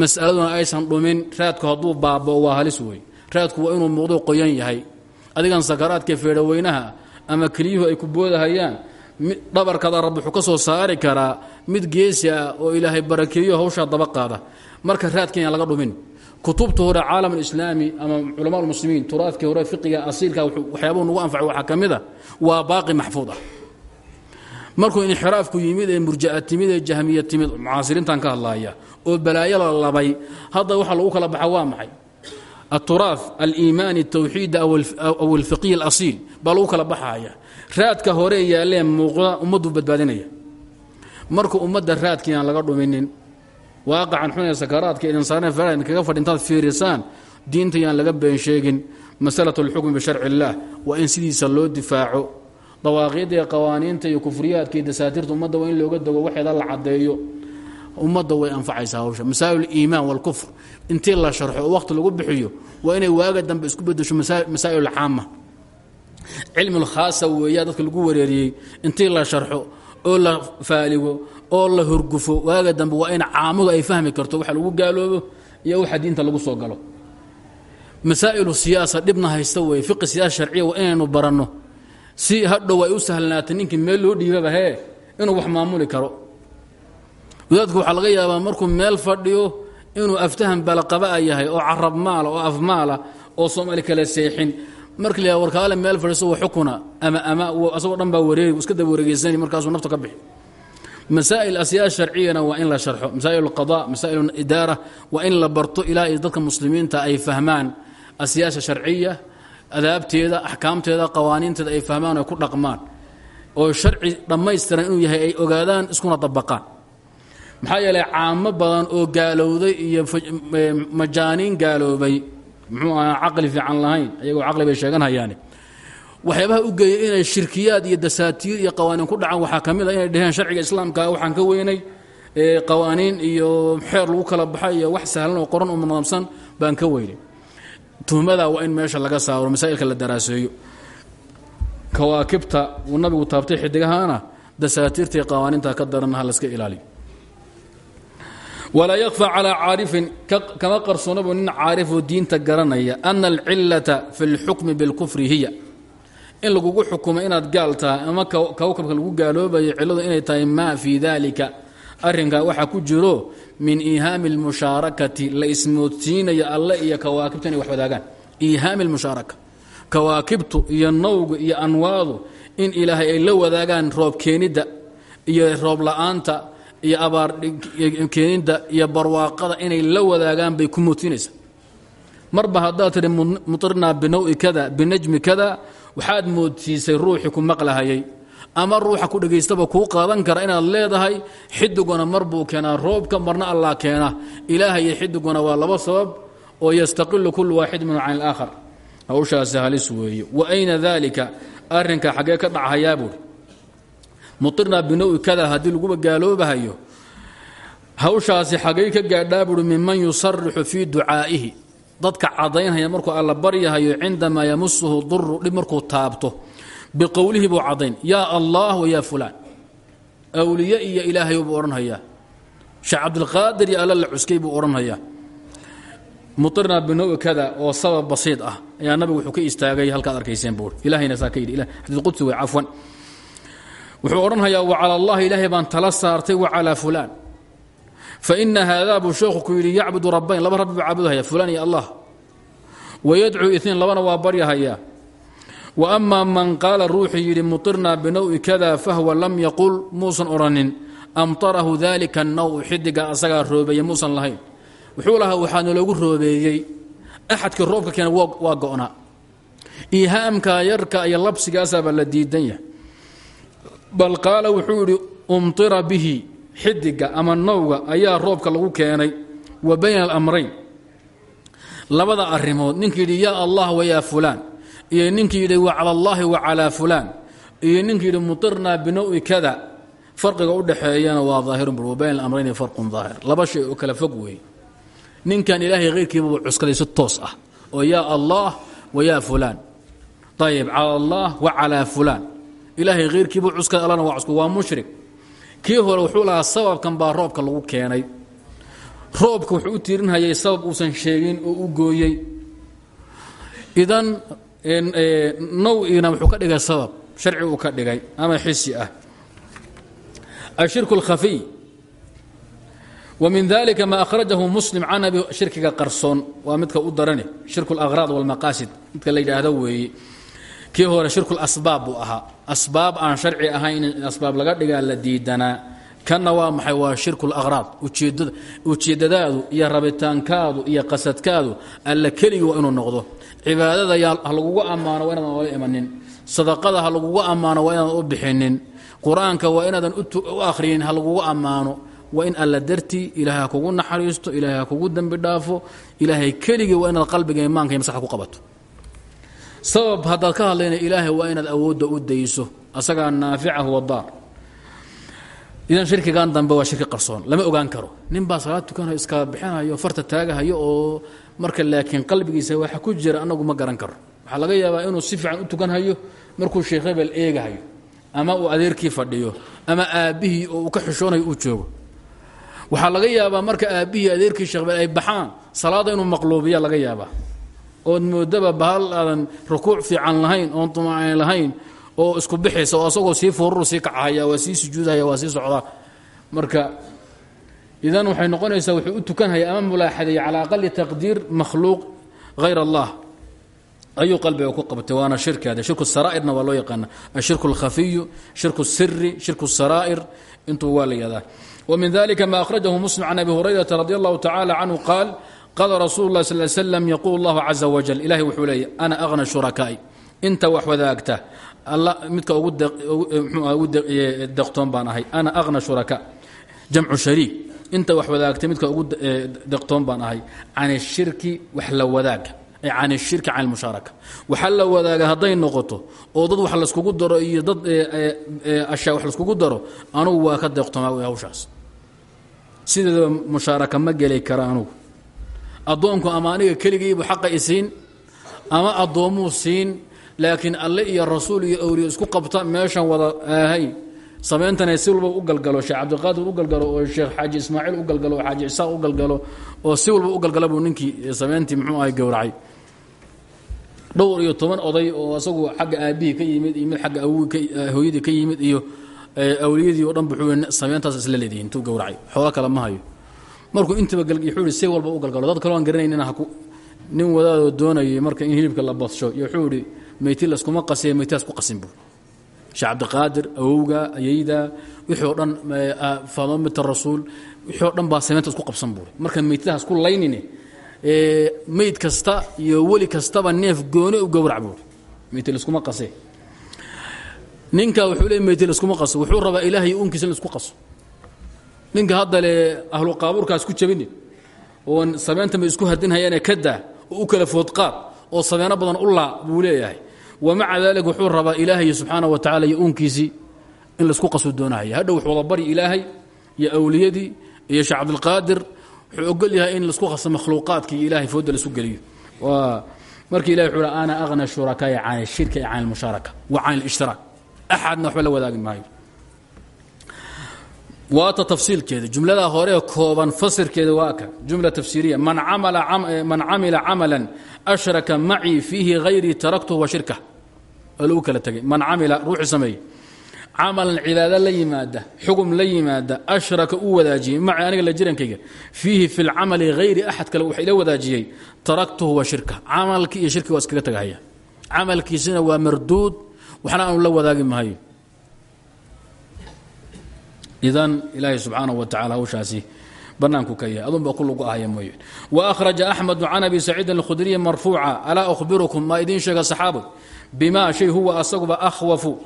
mas'aladuna aysan dhumin raadku hadduu baabao waa halis wey raadku waa inuu muuqdo qoyan yahay. Adigan sakaraadka feedhaweynaha ama keliyuhu ay ku boodahayaan dhabarkaada rabbi wuxuu ka soo saari karaa mid geesi ah oo ilaahay barakeeyo hawshaa daba qaada. Marka raadkan yaan laga dhumin. Kutubta hore caalam alislaami ama culamaa lmuslimiin turaadkii hore fiqiga asiilka waxyaabuhu nagu anfacay waxaa ka mid a waa baaqi maxfuud ah markuu inxiraafku yimid ee murja'a timid ee jahmiya timid mucaasiriintan ka hadlaaya oo balaayo la labay hadda waxa lagu kala baxa waa maxay? Aturaaf aliimaani atawxiid aw alfiqihi alasiil baa lagu kala baxaaya. Raadka hore yaalleen muuqda ummaddu badbaadinaya. Marka ummadda raadkii aan laga dhuminin waaqacan xunee sakaraadka insaanee faradan kaga fadhintaad fiirisaan diinta yaan laga been sheegin masalatu alxukmi bisharci illaah waa in sidiisa loo difaaco dawaaqiida iyo qawaaniinta iyo kufriyaadka iyo dasaatirta ummadda waa in looga dego waxeeda la caddeeyo. Ummadda way anfacaysaa hawsha. Masaa'il iimaan walkufr intii la sharxo oo lagu bixiyo waa inay waaga dambe isku bedesho masaa'il caama cilmul khaasa weeyaa dadka lagu wareeriyey. Intii la sharxo oo la faaligo oo la horgufo waaga dambe waa in caamadu ay fahmi karto waxa lagu gaaloobo iyo waxa diinta lagu soo galo. Masaa'ilu siyaasa dhibna haysta weeye fiqi siyaasa sharciya inaynu baranno si hadhow ay u sahlanaatay ninkii meel loo dhiibaba hee inuu wax maamuli karo. Wadaadku waxaa laga yaabaa markuu meel fadhiyo inuu aftahan balaqabaa oo carab maala oo afmaala oo soomaali kala seexin. Markii la warkaale meel fadhiiso wa xukuna ama ama asagoo dhan baa iska daba wareegeysani markaasuu nafta ka bixi. Masaa'il asyaa sharciyana waa in la sharxo. Masaa'il alqada masaa'il idaara waa in la barto ilaa dadka muslimiinta ay fahmaan asiyaasha sharciya adaabteeda axkaamteeda qawaaniinteeda ay fahmaan ay ku dhaqmaan oo sharci dhammaystiran inuu yahay ay ogaadaan iskuna dabaqaan. Maxaa yeelay caamo badan oo gaalowday iyo majaaniin gaaloobay muxuu ahaa caqli fiican lahayn ayagoo caqli bay sheeganhayaane waxyaabaha u geeyay inay shirkiyaad iyo dasaatiir iyo qawaaniin ku dhacaan waxaa ka mid a inay dheheen sharciga islaamka waxaan ka weynay qawaaniin iyo xeer lagu kala baxay iyo wax sahlan oo qoran oo nadaamsan baan ka weynay tuhmada waa in meesha laga saaro masaa'ilka la daraaseeyo. Kawaakibta uu nabigu taabtay xidigahana dasaatiirta iyo qawaaniinta ka daran ha laska ilaaliyo walaa yakfa calaa caarifin kama qarsoonabo nin caarifoo diinta garanaya ana alcilata fi اlxukmi biاlkufri hiya. In lagugu xukumo inaad gaal tahay ama kawkabka lagu gaaloobayo cilladu inay tahay maa fii dalika arrinkaa waxaa ku jiro min iihaami اlmushaarakati la ismoodsiinayo alle iyo kawaakibta inay wax wadaagaan. Iihaami اlmushaaraka kawaakibtu iyo nawgu iyo anwaadu in ilaahay ay la wadaagaan roob keenidda iyo roob la'aanta iyo abaar keenidda iyo barwaaqada inay la wadaagaan bay ku moodsiinaysaa. Marba haddaad tidhi mutirnaa binawi kada binajmi kada waxaad moodsiisay ruuxii ku maqlahayay ama ruuxa ku dhegaystaba kuu qaadan kara inaad leedahay xidiguna mar buu keenaa roobka marna allah keena. Ilaahay iyo waa laba sabab oo yastaqilu kullu waaxid minhu can alaakhar. Hawshaasi halis weeye wa ayna daalika? Arrinka xaggee ka dhachayaa buuri mutirnaa binawi kada haddii laguba gaaloobahayo hawshaasi xaggay ka gaadhaa buuri minman yusarixu fii ducaa'ihi. Dadka cadaynhaya markuu alla baryahayo cindamaa yamusuhu duru dhib markuu taabto biqowlihi buu cadayn yaa allah wa yaa fulaan. Awliye iyo ilaahay buu odhanhayaa. Sheekh cabdilqaadir iyo alla la cuskay buu odhanhayaa. Muirnaa binawi kada oo sabab basiid ah ayaa nabigu wuxuu ka istaagay halkaad arkayseen buui ilahayna saa ka yidhi xadiiqudsi wey cafwan. Wuxuu odhanhayaa wa cala allahi ilaahay baan tala saartay wa calaa fulaan. Fa ina haadaa buu sheekhu ku yidhi yacbudu rabbayn laba rabbi buu caabudahaya fulaan iyo allah wayadcuu iniin labana waa baryahayaa amaa man qaala ruuxii yidhi mutirnaa binawi kada fahwa lam yaqul muusan odhanin amtarahu dalika annaw xidiga asagaa roobeeye muusan lahayn. Wuxuu lahaa waxaa naloogu roobeeyey. Axadkii roobka keena waa go'naa iihaamka yarka iyo labsigaasaabaa la diidan yahay. Bal qaala wuxuu yidhi umtira bihi xidiga ama nawga ayaa roobka lagu keenay. Wa bayna alamrayn. Labada arrimood ninkii yidhi allah wa yaa iyo ninkii yidhi wa cala allaahi wa calaa fulaan. Iyo ninkii yidhi mutirnaa binawi kada. Farqiga u dhexeeyana waa daahirun bur wa alamrayni farqun daahir laba shay oo kala fog weeye. Ninkan ilaahay hayrkiibuu cuskaday si toos ah. Oo yaa allah wa yaa fulaan. Ayib cala allah wa calaa fulaan. Ilaahay hayrkiibuu cuskaday allana waa cusku waa mushrik. Kii hore wuxuu lahaa sababkan baa roobka lagu keenay. Roobka wuxuu u sabab uusan sheegin oo u gooyey. Idan naw'ina wuxuu ka dhigay sabab sharci uu ka dhigay ama xisi ah ashirku اlkhafiy wmin dalika ma akhrajahu muslim can abi shirkiga qarsoon waa midka u darane shirku اlaqraad wاlmaqaasid midka la yidhaahdo weeye kii hore shirku lasbaab buu ahaa asbaab aan sharci ahayn in asbaab laga dhigaa la diidanaa kanna waa maxay waa shirku laqraad ujeedadaadu iyo rabitaankaadu iyo qasadkaadu alla keligii waa inuu noqdo cibaadada ha lagugu ammaano waa inaadan ola imanin sadaqada ha lagugu ammaano waa inaadan u bixinin qur'aanka waa inaadan u akhrinin ha lagugu ammaano. Waa in alla dartii ilaahay ha kugu naxariisto ilaahay ha kugu dembi dhaafo. Ilaahay keligii waa inaad qalbiga imaanka masaxda ku qabato. Sabab haddaad ka hadlayna ilaahay waa inaad awoodda u dayso. Asagaa naaficahu wadaar idan shirkigan dambe waa shirki qarsoon. Lama ogaan karo. Nin baa salaad tukanayo iska bixinayo farta taagahayo oo marka laakiin qalbigiisa waxa ku jira anagu ma garan karo. Waxaa laga yaabaa inuu si fiican u tukanhayo markuu sheekh hebel eegahayo ama uu adeerkii fadhiyo ama aabbihii oo uu ka xishoonayo uu joogo. Waxaa laga yaabaa marka aabbihii adeerkii sheekh hebel ay baxaan salaada inuu maqluubiya laga yaabaa. Ood moodaba bahal aadan rukuuc fiican lahayn oon tumaacan lahayn oo isku bixaysa oo asagoo sii fuururu sii kacahaya waa sii sujuudahaya waa sii socdaa. Marka idan waxay noqonaysaa wuxuu u tukanhaya ama mulaaxadeeye cala aqali taqdiir makhluuq hayr allah ayuu qalbiga ku qabtay waana shirki hade shirku saraa'irna waa loo yaqaana ashirku alkhafiyu shirku siri shirku saraa'ir intuu waa la yihahdaa ومن ذلika ma أخرجه مسلم عن أبي هريرة رضي الله تعالى عنه قال qال رsuل الله صل سلم يقول الله عزa وجل ilahy wuxuu leeya أna أغنى شhuركائي inta wax wadaagta alla midka ugu mxuu deqtoon baan ahay ana aqna shuraka jamcu shariik inta wax wadaagtay midka ugu deqtoon baan ahay can ishirki wax la wadaaga can ishirki can lmushaaraka waxa la wadaaga hadday noqoto oo dad wax layskugu daro iyo dad ashyaa wax layskugu daro anugu waa ka deeqtoomaa hawshaas. Sideedaba mushaaraka ma geli kara anugu. Addoonku ama aniga keligiibu xaqa isiin ama addoommuu siin laakiin alle iyo rasuul iyo awliya isku qabta meeshan wada ahay samayntana si walba u galgalo sheekh cabdiqaadir u galgalo oo sheekh xaaji ismaaciil u galgalo oo xaaji isaaq u galgalo oo si walba u galgala buu ninkii samayntii muxuu ahay gowracay. Dhowr iyo toban oday oo asagu xagga aabihii ka yimid iyo mid xagga hooyadii ka yimid iyo awliyadii o dhan buxuu samayntaas isla leedihiin intuu gowracay. Xoolo kale ma hayo. Markuu intaba wuxuu ihi si walba u galgalo. Dad kaloo aan garanaynina haku nin wadaadoo doonayay marka in hilibka la badsho iyo wuxuu ihi meyti laskuma qasiya meytidaas ku qasin buu sheekh cabdiqaadir awowga ayayda wixii o dhan faadamita rasuul wixii o dhan baa samaynta isku qabsan buuri marka meytidaas ku laynine meyd kasta iyo weli kastaba neef gooni u gowrac buuri meyti laskuma qase. Ninka wuxuu le meyti laskuma qaso. Wuxuu rabaa ilaahay unkiisa in la isku qaso. Ninka hadda le ahlu qaabuurkaas ku jabinin oon samayntanba isku hadinhayaane ka daa oo u kala foodqaad oo sameeno badan u laa buu leeyahay wamaca daalika wuxuu rabaa ilaahay subxaana wa tacala iyo uunkiisii in la isku qaso doonahaya hadhow wax wada bari ilaahay iyo awliyadii iyo sheekh cabdilqaadir wuxuu ogol yahay in la isku qaso makhluuqaadkii iyo ilahay fooda laisu geliyo. Marka ilahi wuxuu ana aqna shurakaai can ashirka iyo can almushaaraka wa can alishtiraa axadna waxba la wadaagi maayo. Waata tafsiilkeeda. Jumlada hore kooban fasirkeeda waa ka. Jumla tafsiiriya. Man camila camalan ashraka macii fiihi hayrii taraktuhu wa shirka oo lagu kala tegay man camila ruuxii sameeye camalan cibaado la yimaada xugum la yimaada ashraka u wadaajiyey maci aniga la jirankayga fiihi fi lcamali hayri axad kale wax ila wadaajiyey taraktuhu wa shirka camalkii iyo shirki waa iskaga tagahaya camalkiisina waa marduud waxna aanu la wadaagi maayo idan ilaahay subxaanaه wa tacala hawshaasi banaanku ka yahay adun baa ku lagu ahaya mooye waأkhraja axmedu can abi saciidin اlkhudriyi marfuuca alaa أkhbirukum maa idiin sheega saxaabay bima shay huwa asaguba akhwafu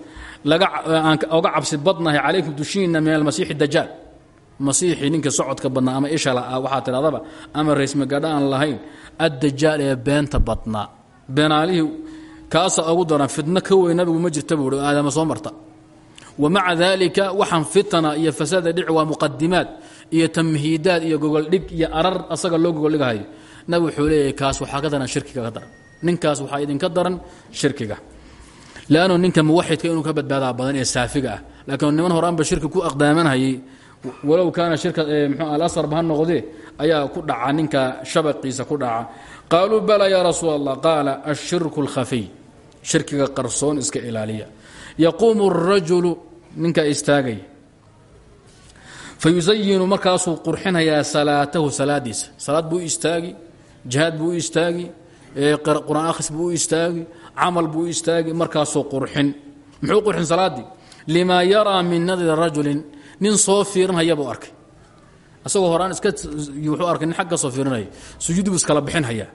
oga cabsi badnahay calaykum dushiina min almasiixi dajaal masiixii ninka socodka badnaa ama isha la'a waxaa tidhahdaba ama raysmagadha aan lahayn addajaal ee beenta badnaa beenaalihii kaasa ugu daran fidno ka weyn nabigu ma jirta buuhi aadama soo marta wamaca dalika waxaan fitana iyo fasaada dhici waa muqadimaad iyo tamhiidaad iyo gogoldhig iyo arar asaga loo gogoldhigahayo nabi wuxuu leeyahay kaas waxaa ka ninkaas waxaa idinka daran shirkiga. Lannu ninka muwaxidka inuu ka badbaadaa badan ee saafiga ah. laakiin niman horaanba shirki ku aqdaamanhayay walow kaana shirka mxu ah, alasarba ha noqdee? Ayaa ku dhaca ninka shabaqiisa ku dhaca. Qaaluu bala yaa rasuul allah qaala ashirku اlkhafiy shirkiga qarsoon iska ilaaliya. Yaquumu اrajulu ninka istaagaya fayusayinu markaasuu qurxinayaa salaatahu salaadiisa. Salaad buu istaagi jihaad buu istaagi qur'aan akhris buu istaagi camal buu istaagi markaasuu qurxin. Muxuu qurxin salaaddii limaa yaraa min nadri rajulin nin soo fiirinhaya buu arkay. Isagoo horaan iska wuxuu arkay nin xag ka soo buu iskala bixinhayaa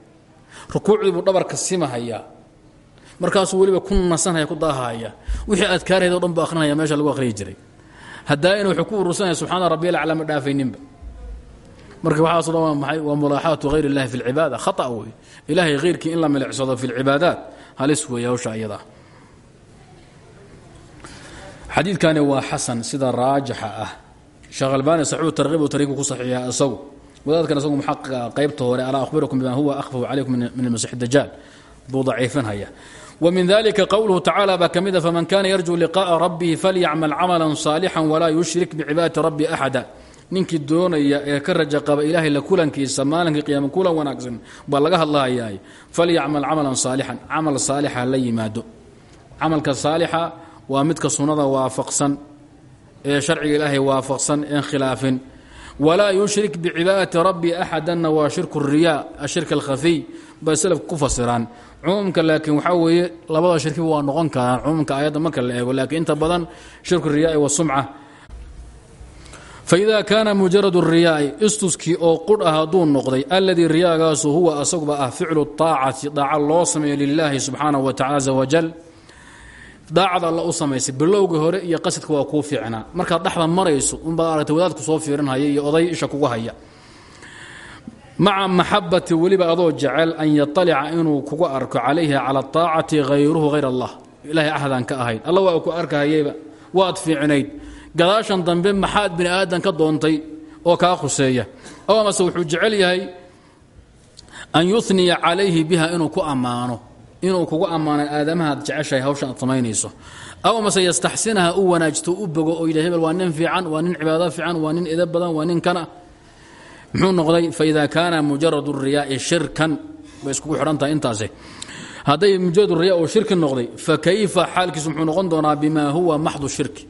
rukuucdii buu dhabarka simahayaa markaasuu weliba ku nasanhaya ku daahahaya. Wixii adkaarhayd o dhan buu akhrinaya meesha lagu akhriyi jiray. Haddaa'ina wuxuu ku urursanaya subxaana rabbiyal aclaa ma dhaafayninba marka waxaaso dhan waa maxay waa mulaaxaatu hayr illahi fi lcibaada khata wey ilaahay hayrkii in la milicsado fi lcibaadaat halis weeye hawsha iyada xadiidkani waa xasan sida raajixa ah sheekh albaani saxuu tarkiib tarkiibku ku saxiixa isagu wadaadkan isagu muxaqiqa qaybta hore alaa akhbirukum bima huwa akhfafu calaykum min almasiix dajaal buu daciifinhaya ومن ذلika qwله تaعالى baa ka mida fmaن kana yarجو لقاءa ربه فlycmل cملا صاaلحا وlaa يuشhrik بcibaadaةi رbi أحada ninkii doonaya ee ka raja qaba ilaahay la kulankiisa maalinkii qyaama kulan wanaagsan baa laga hadlahayaa falyacmal camalan saalixan camal saalixa la yimaado. Camalka saalixa waa midka sunnada waafaqsan ee sharciga ilaahay waafaqsan een khilaafin. Walaa yushrik bicibaadati rabbi axadanna waa shirku riya ashirk alkhafiy bay salafka ku fasiraan. Cumuumka laakiin waxaa weeye labada shirkiba waa noqon karaan cumuumka aayadda marka la eego laakiin inta badan shirku riyaai wasumca faida kaana mujarad riyaai istuskii oo qudh ah hadduu noqday alladii riyaagaasu huwa asaguba ah ficlu aacati daaca loo sameeyo lilaahi subxaanahu wa tacala aza wajal daacad alla u samaysay bilowga hore iyo qasidka waa kuu fiicnaa markaad dhexda marayso unbaad aragtay wadaadku soo fiirinhaya iyo oday isha kugu haya maca maxabati weliba adoo jecel an yaطalica inuu kugu arko calayhi cala aacati hayruhu hayr allah fiicnayd gadaashan dambe maxaad bini aadan ka doontay oo kaa khuseeya. Aw amase wuxuu jecel yahay an yuniya calayhi biha inuu ku ammaano inuu kugu ammaano aadamahaad jeceshahay hawshan aad aw amase yastaxsinaha u wanaajto u bogo oo yidha hebel waa fiican waa nin cibaado fiican waa nin edab badan waa nin kana. Muxuu noqday faida kaana mujarad riyaai shirkan. Bay iskugu xidhan tahay intaase hadday mujarad riya oo shirki noqday fakayfa xaalkiisu muxuu noqon doonaa bima huwa maxdu shirki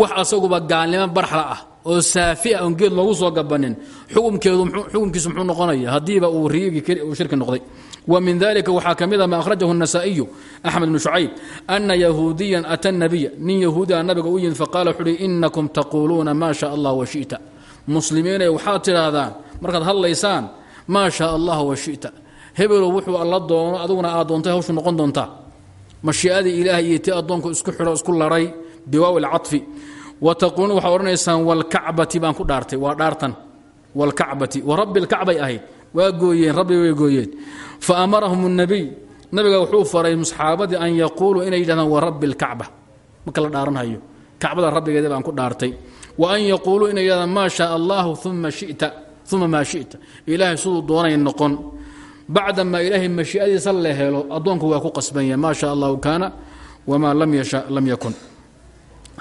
wax asaguba gaalnimo barxla ah oo saafi ah oon geed loogu soo gabanin xukumkeedu xukumkiisu muxuu noqonaya haddiiba uu riyigii uu shirki noqday wa min dalika waxaa ka mid a ma akhrajahu النasaaئiyu axmed bnu shucayb ana yahuudiyan ata الnabiya nin yahuudia nabiga u yimid faqala wuxu uhi inakum taquuluuna ma sha allah washita muslimiinay waxaad tidhaahdaan markaad hadlaysaan maa shaa allah washita hebelow wuxuu alla doono aduguna aad doontay hawshu noqon doontaa mashii'adii ilaahay iyo ti addoonku isku xidho isku laray biwaawi lcaطfi wa taquuluun waxaad odhanaysaan walkacbati baan ku dhaartay waa dhaartan walkacbati wa rabbi lkacbay ahayd waa gooyeen rabbi way gooyeen fa amarahum الnabiy nabiga wuxuu faray saxaabadii an yaquuluu inay yidhahdaan wa rabbi اlkacba marka la dhaaranhayo kacbada rabbigeeda baan ku dhaartay wa an yaquuluu inay yidhahdaan maa shaa allahu uma shita uma maa shita ilaahay siduu doonay noqon bacdamaa ilaahay mashii'adiisa la helo addoonku waa ku qasban yahay maa sha allahu kaana wamaa lam yasha lam yakun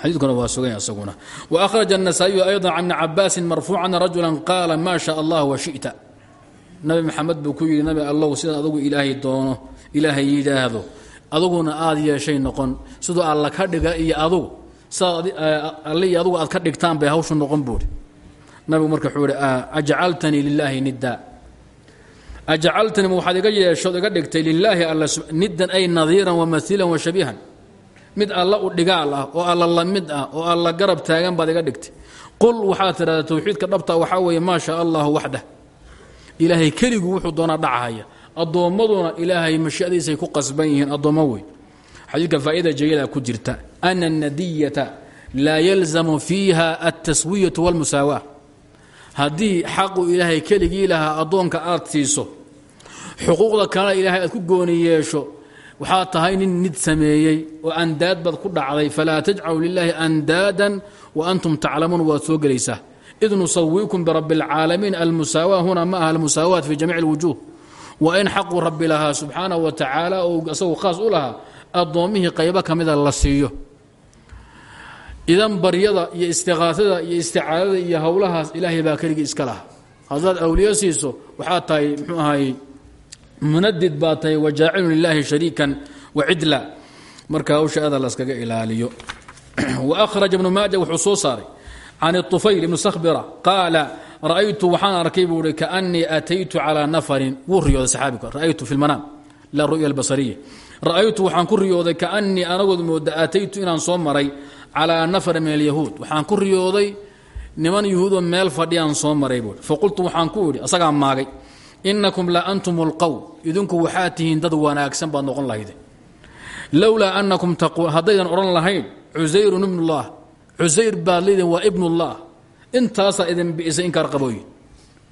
xadiidkuna waa sugan isaguna waأkhraja النasaaئiyu ayضا can ibni cabaasin marfuucan rajula qaala ma sha allah washita nabi maxamed buu ku yidhi nabi allow sidaad adugu ilaahay doono ilaahay yidhaahdo aduguna aad yeeshay noqon siduu alla ka dhiga iyo adugu sidaad alle iyo adugu aad ka dhigtaan bay hawshu noqon buuri nabigu marka wuxuu ihi ajcaltanii lilaahi nidda ajcaltanii ma waxaad iga yeeshood iga dhigtay lilaahi alla niddan ay nadiiran wamaiilan washabiihan mid alla u dhigaal ah oo alla la mid ah oo alla garab taagan baad iga dhigtay. Qul waxaad tidhahdaa towxiidka dhabta waxaa weeye maa shaa allahu waxdah ilaahay keligu wuxuu doonaa dhacahaya addoommaduna ilaahay mashiadiisay ku qasban yihiin addoommo wey xadiidka faa'ida jayada ku jirta. Ana anadiyata laa yalzamu fiiha altaswiyatu walmusaawaa. Haddii xaqu ilaahay keligii lahaa addoonka aad siiso xuquuqda kalena ilaahay aad ku gooni yeesho waxaad tahay nin nid sameeyey oo andaad baad ku dhacday falaa tajcalu lilaahi andaadan wa antum taclamuun waad soo gelaysaa id nusawiikum birabbi اlcaalamiin almusaawaa huna ma aha almusaawaat fi jamiic اlwujuh waa in xaqu rabbi lahaa subxaanaه wa tacaala oo isagu khaas u lahaa addoommihii qaybo ka mida la siiyo idan baryada iyo istiqaasada iyo isticaadada iyo howlahaas ilaahay baa keligii iska laha haddaad awliyo siiso waxaad tahay mxuu ahay munadid baa tahay wajaacilu lilaahi shariikan wacidla marka hawsha ada laskaga ilaaliyo. (clears throat) Waahraja bnu maaja wuxuu soo saaray can ufayl ibni sakbira qaala ra'aytu waxaan arkay buu i kaanii ataytu calaa nafarin. Wuu riyooday saaabigu raytu fi lmanaam la ruya albasariya ra'aytu waxaan ku riyooday kaanii anagood mooda aataytu inaan soo maray calaa nafarin min alyahuud waxaan ku riyooday niman yahuudoo meel fadhiyaan soo maray buu faqultu waxaan ku idhi maagay inakum la antum اlqow idinku waxaad dad wanaagsan baad noqon lahayden lowlaa anakum haddaydan odhan lahayn cusayrun ibnullah cusayr baad leydin waa ibnullah intaasaa idin bi'isay inkaar qabooyin.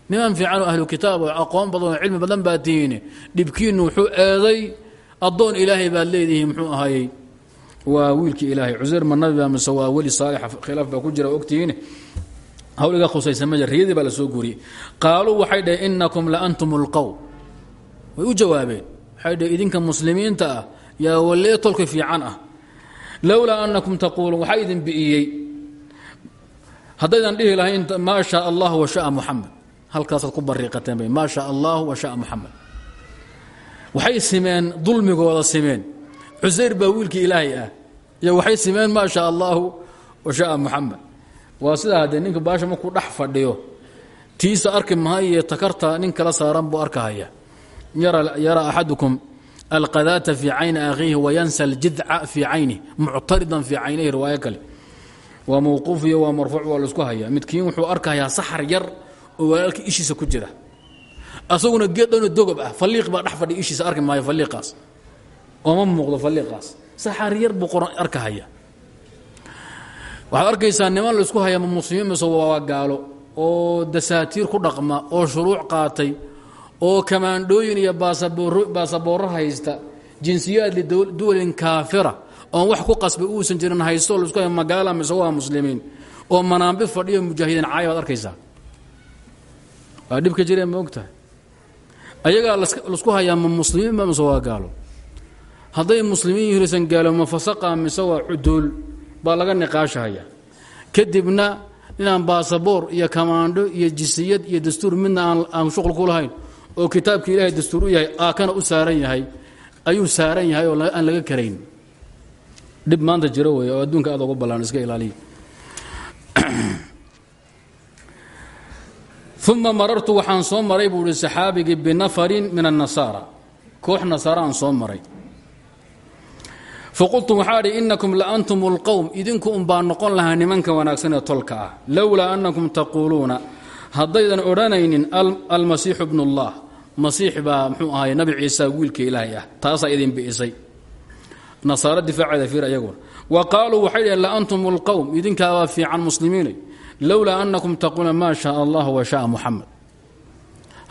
Niman fiican oo ahlu kitaab oo aqoon badan oo cilmi badan baad tihiin dhibkiinnu wuxuu eeday addoon ilaahay baad leedihiin muxuu ahayey waa wiilkii ilaahay cusayr ma nabi baa mise waa weli ku jira ogtihiin hawl iga khusaysa ma jir riyadii baa la soo guuriyey. qaaluu waxay dhaheen inakum la antum اlqowm way u jawaabeen. Waxay idinka muslimiinta ah yaa fiican ah. Lowlaa anakum taquuluun. Waxaa idin bi'iyey. Dhihi lahayn maa shaa allah wa sha'a muxamed halkaasaad ku bariiqateen bay maa shaa allah wa sha'a muxamed waxay simeen dulmigooda simeen. Cusayr baa wiilkii ilaahay ah. Iyo waxay simeen maa shaa allahu wa sha'a muxamed waa sidaa haddee ninka baasha markuu dhex fadhiyo tiisa arki mahaye takarta nin kala saaran buu arkahaya. Yara axadukum alqadaata fii cayni akhiihi wayansa aljidca fii caynih muctaridan fii caynayhi riwaayo kale. Waa mawquuf iyo waa marfuuc waa la isku hayaa midkiin wuxuu arkayaa saxar yar oo walaalka ishiisa ku jira. Asaguna geed dhano dogob ah faliiq baa dhex fadhiya ishiisa arki maayo faliiqaas. Ooma muuqdo faliiqaas. Saxaariyar buu qoran arkahaya waxaad arkaysaa niman la isku haya muslimiin mise waa gaalo oo dasaatiir ku dhaqma oo shuruuc qaatay oo kamaandhooyin iyo baasaboorro haysta jinsiyaad liduwalin kaafira oon wax ku qasbay uusan jirin haysto la isku haya magaala mise waa muslimiin oo manaambi fadhiyo mujaahidiin caaya baad arkaysaa waa dhibka jireen ma ogtahay. Ayagaa la isku hayaa ma mise waa gaalo hadday muslimiin yihiisan gaalo ma fasaqa mise waa cuduul baa laga niqaashahaya. Kadibna inaan baasaboor iyo kamaandho iyo jisiyad iyo dastuur midna aan shuqul ku lahayn oo kitaabkii ilahay dastuur u yahay aakana u saaran yahay ayuu saaran yahay oo aan laga karayn. Dhib maanta jiro wey oo adduunka aad uga ballaan iska ilaaliya (clears throat) uma marartu waxaan soo maray buu ihi saxaabigii binafarin min annasaara koox nasaara aan soo maray faqultu waxaa dhi inakum la antum اlqowm idinku un baa noqon lahaa nimanka wanaagsan ee tolka ah lowlaa annakum taquuluuna haddaydan odhanaynin almasiixu bnu اllah masiix baa mxuu ahaay nabi ciisa wiilka ilaahay ah taasaa idin bi'isay nasaaro difaaceeda fiir ayaguna wa qaaluu waxay dhaheen la antum اlqowm idinkaabaa fiican muslimiinay lowlaa annakum taquuluuna maa shaa allah wa sha'a muxamed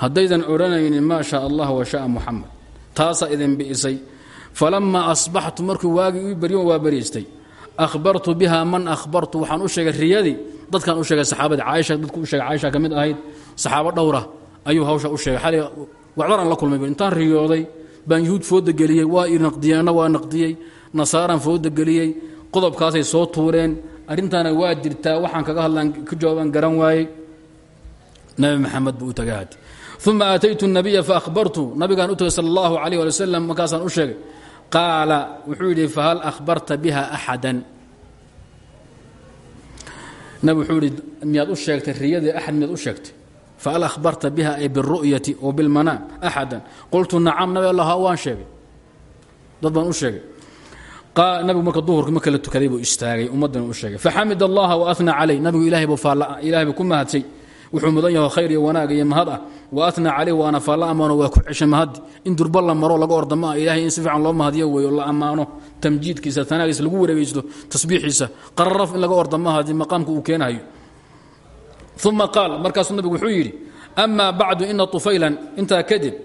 haddaydan odhanaynin maa shaa allah wa sha'a muxamed taasaa idin bi'isay falamaa asbaxtu markuu waagii ii baryo waa bariistay ahbartu biha man ahbartu waxaan u sheegay riyadii dadkaan u sheegay saxaabadii caaisha dadku u sheegay caaisha ka ahayd saxaabo dhowra ayuu hawsha u sheegay. Xali wacdaraan la kulmay intaan riyooday baan yuhuud fooda geliyey waa i naqdiyeenna waa naqdiyey. Nasaaraan fooda geliyey qodobkaasay soo tuureen arrintaana waa jirtaa waxaan kaga hadlaan ka jawaabaan garan waayey. Nabi maxamed buu u tagay hadi uma aataytu nabiya faahbartu nabigaan u tagay sal allahu alayh ali wasalam markaasaan u sheegay qaala wuxuu yidhi fahal ahbarta biha axadan? Nabi wuxuu miyaad u sheegtay riyadii axad miyaad u sheegtay? Fahal ahbarta biha ay biاru'yati o bilmanaam axadan? Qultu nacam nabi allah waan sheegay. Dad baan u sheegay. Nabigu marka duhurki marka la tukaday buu istaagay ummaddana u sheegay. Faxamid allaha waana calay. Nabigu ilahay buu ilahay buu ku mahadsay wuxuu mudan yaho khayr iyo wanaag iyo mahad ah wa atna caleyh waana faalla ammaano waa ku ceshay mahaddi in durba la maro laga ordama ah ilahay in si fiican loo mahadiyo weeyo la ammaano tamjiidkiisa tanaagiisa lagu wareegaysto tasbiixiisa qararaf in laga ordama haddii maqaamka uu keenayo uma qaal markaasuu nabigu wuxuu yidhi amaa bacdu ina tufaylan intaa kadib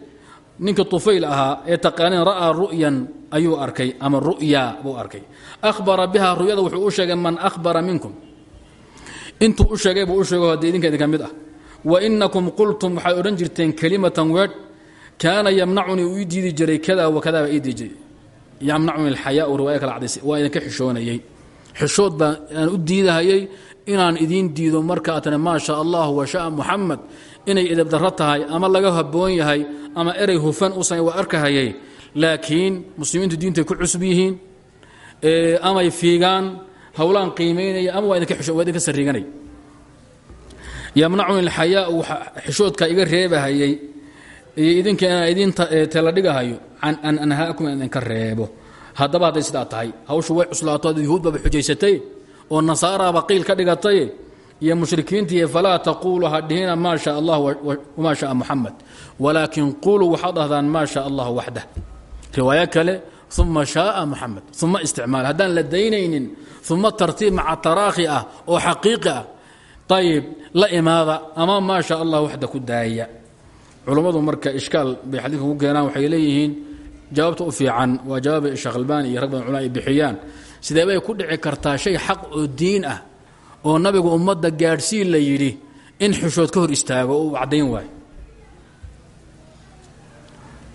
ninka tufayl ahaa ee taqaaniin ra'aa ru'yan ayuu arkay ama ru'ya buu arkay ahbara biha ru'yada wuxuu u sheegay man ahbara minkum intuu u sheegay buu u sheego haddee idinka idinka mid ah wa inakum qultum waxaad odhan jirteen kelimatan weedh kaana yamnacunii uu ii diidi jiray kada wa kada baa ii diidi jiray. Yamnacuni alxayaau riwaaya kala cadaysay waa idinka xishoonayey. Xishood baa aan u diidahayay inaan idiin diido marka atane maa sha allah wa sha'a muxamed inay idabdarro tahay ama laga haboon yahay ama erey hufan usan waa arkahayay laakiin muslimiintu diintay ku cusub yihiin amay fiigaan hawlaan qiimaynaya ama waa idinka sariiganay yamnacuni alxayaau xishoodka iga reebahayay iyo idinka inaan idin tela dhigahayo can an anhaakum in idinka reebo. Haddaba hadday sidaa tahay hawshu way cuslaato ad yuhuud baaba xujaysatay oo nasaaraaba qiil ka dhigatay iyo mushrikiintii falaa taquulu ha dhihina maa allah wamaa shaa muxamed walaakin quluu waxaad dhahdaan maa sha allah waxdah. Riwaayo kale uma shaaa muxamed uma isticmaal. Haddaan la daynaynin uma tartiib maca taraakhi ah ayib la imaada ama maa sha allah waxda ku daaya. Culummadu marka ishkaal bay xadiidka ku keenaan waxay leeyihiin jawaabta u fiican waa jawaaba sheekh albani iyo rag badan culama ay bixiyaan. Sidee bay ku dhici kartaa shay xaq oo diin ah oo nabigu ummadda gaadhsiin la yidhi in xushood ka hor istaago oo uu caddayn waayo?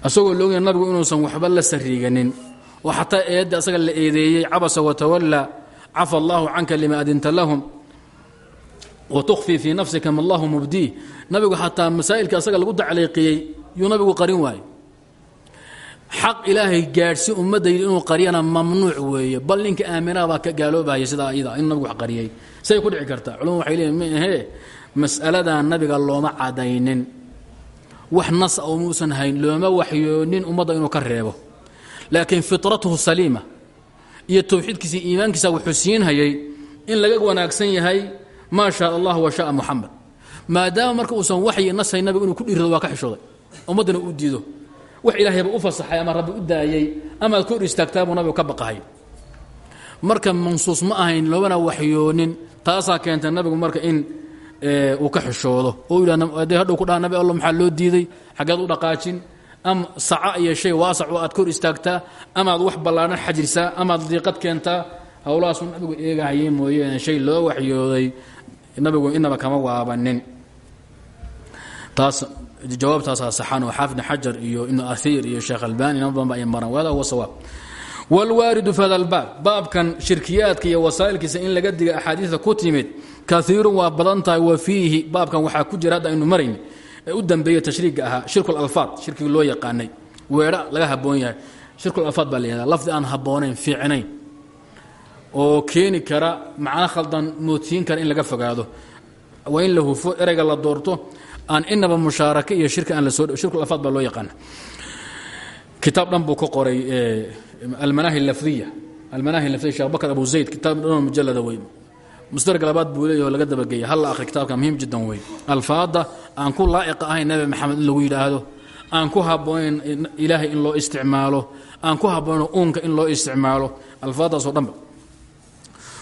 Asagoo loogaya nabigu inuusan waxba la sariiganin oo xataa eedda asaga la eedeeyey cabasa watawallaa cafa allaahu canka lima adinta lahum wa tukhfii fii nafsika ma allahu mubdiih nabigu xataa masaa'ilka asaga lagu tacliiqiyey yuu nabigu qarin waayo xaq ilaahay gaadhsi ummadda yidhi inuu qariyana mamnuuc weeye bal ninka aaminaa baa ka gaaloobahaya sidaa iyada in nabigu qariyey say ku dhici kartaa culamadu waxay leeyiin maahee mas'aladan nabiga looma cadaynin wax nas oo muusan hayn looma waxyoonin ummadda inuu ka reebo laakiin fitratuhu saliima iyo towxiidkiisa iimaankiisa wuxuu siinhayay in laga wanaagsan yahay maa shaa allah wa sha'a muxamed maadaama marka uusan waxyi nashay nabigu inuu ku dhiirado waa ka xishooday. Ummaddana uu diido. Wax ilaahayba u fasaxay ama rabbi u daayey amaad ku hor istaagtaa buu nabigu ka baqahay. Marka mansuus ma ahayn loobana waxyoonin taasaa keentay nabigu marka in uu ka xishoodo. Oo yidhade hadhow ku dhaha nabi allo maxaa loo diiday? Xaggeed u dhaqaajin. Ama saca iyo shay waasac oo aad kor istaagtaa amaad wax ballaadhan xajirsaa amaad diiqad keentaa. Howlahaasuu nabigu eegahayay mooyeene shay loo waxyooday nabigu inaba kama waabanin. Taas jawaabtaasaa saxan oo xaafid xajar iyo ibnu ahiir iyo sheekh albani inama badan ba ay maraan wada huwa sawaab. Wاlwaaridu fi hada اlbaab baabkan shirkiyaadka iyo wasaa'ilkiisa in laga diga axaadiista ku timid kaiirun waa badan wa fiihi. Baabkan waxaa ku jira hadda aynu marayn ee u dambeeya tashriiga ahaa shirku alfaad shirkigi loo yaqaanay. Weedha laga haboon yahay. Shirku alfaad baa la yihahda lafdi aan haboonayn fiicnayn oo keeni kara macno khaldan mootiin kara in laga fogaado. Waa in la hufo ereyga la doorto aan inaba mushaaraka iyo shirki aan la soo shirku alfaad baa loo yaqaana kitaab dhan buu ka qoray almanaahi lafdiya. Almanaahi lafdiya sheekh bakr abu zayd kitaab dhanoo mujalada weyn. Musdarga labaad buu leeyaho laga dabageeya hal la akhri kitaabka muhiim jiddan weyn. Alfaada aan ku laa'iqa ahayn nabi maxamed in lagu yidhaahdo aan ku habboonayn ilaahay in loo isticmaalo aan ku habboonayn uunka in loo isticmaalo. Alfaadaasoo dhanba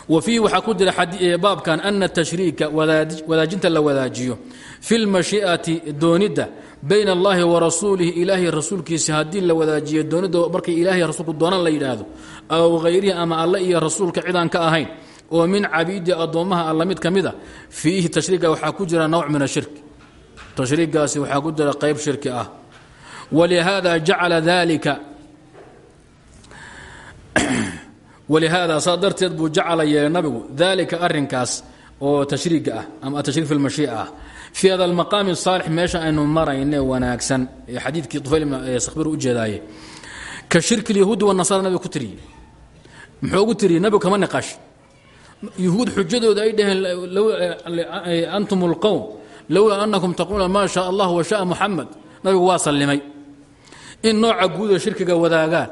wa fiihi waxaa ku jira baabkan ana tashriika wadaajinta la wadaajiyo. Fi lmashii'ati doonidda bayna allahi wa rasuulihi ilaahay rasuulkiisa haddii la wadaajiyo doonidda markay ilaahay rasuulku doonaan la yidhaahdo aw hayrihi ama alle iyo rasuulka cidaan ka ahayn oo min cabiidi addoommaha alla mid ka mid a fiihi tashriiga waxaa ku jira nawc min ashirki tashriigaasi waxaa ku jira qayb shirki ah. Walihaada jacala dalika walihaada saa darteed buu jacala yeelay nabigu dalika arinkaas oo tashriiga ah ama atashriik fi lmashii'a ah fii hada almaqaami saalix meesha aynu marayne wanaagsan ee xadiidkii tufayl sakhbir u jeedaaye ka shirki lyahuudi wanasara nabiga ku tiriyey muxuu ugu tiriyey nabigu kama niqaash yuhuud xujadooda ay dhaheen antum اlqowm lowlaa anakum taquuna maa shaa allah wa shaءa muxamed nabigu waa sallimay in nooca guuda shirkiga wadaagaan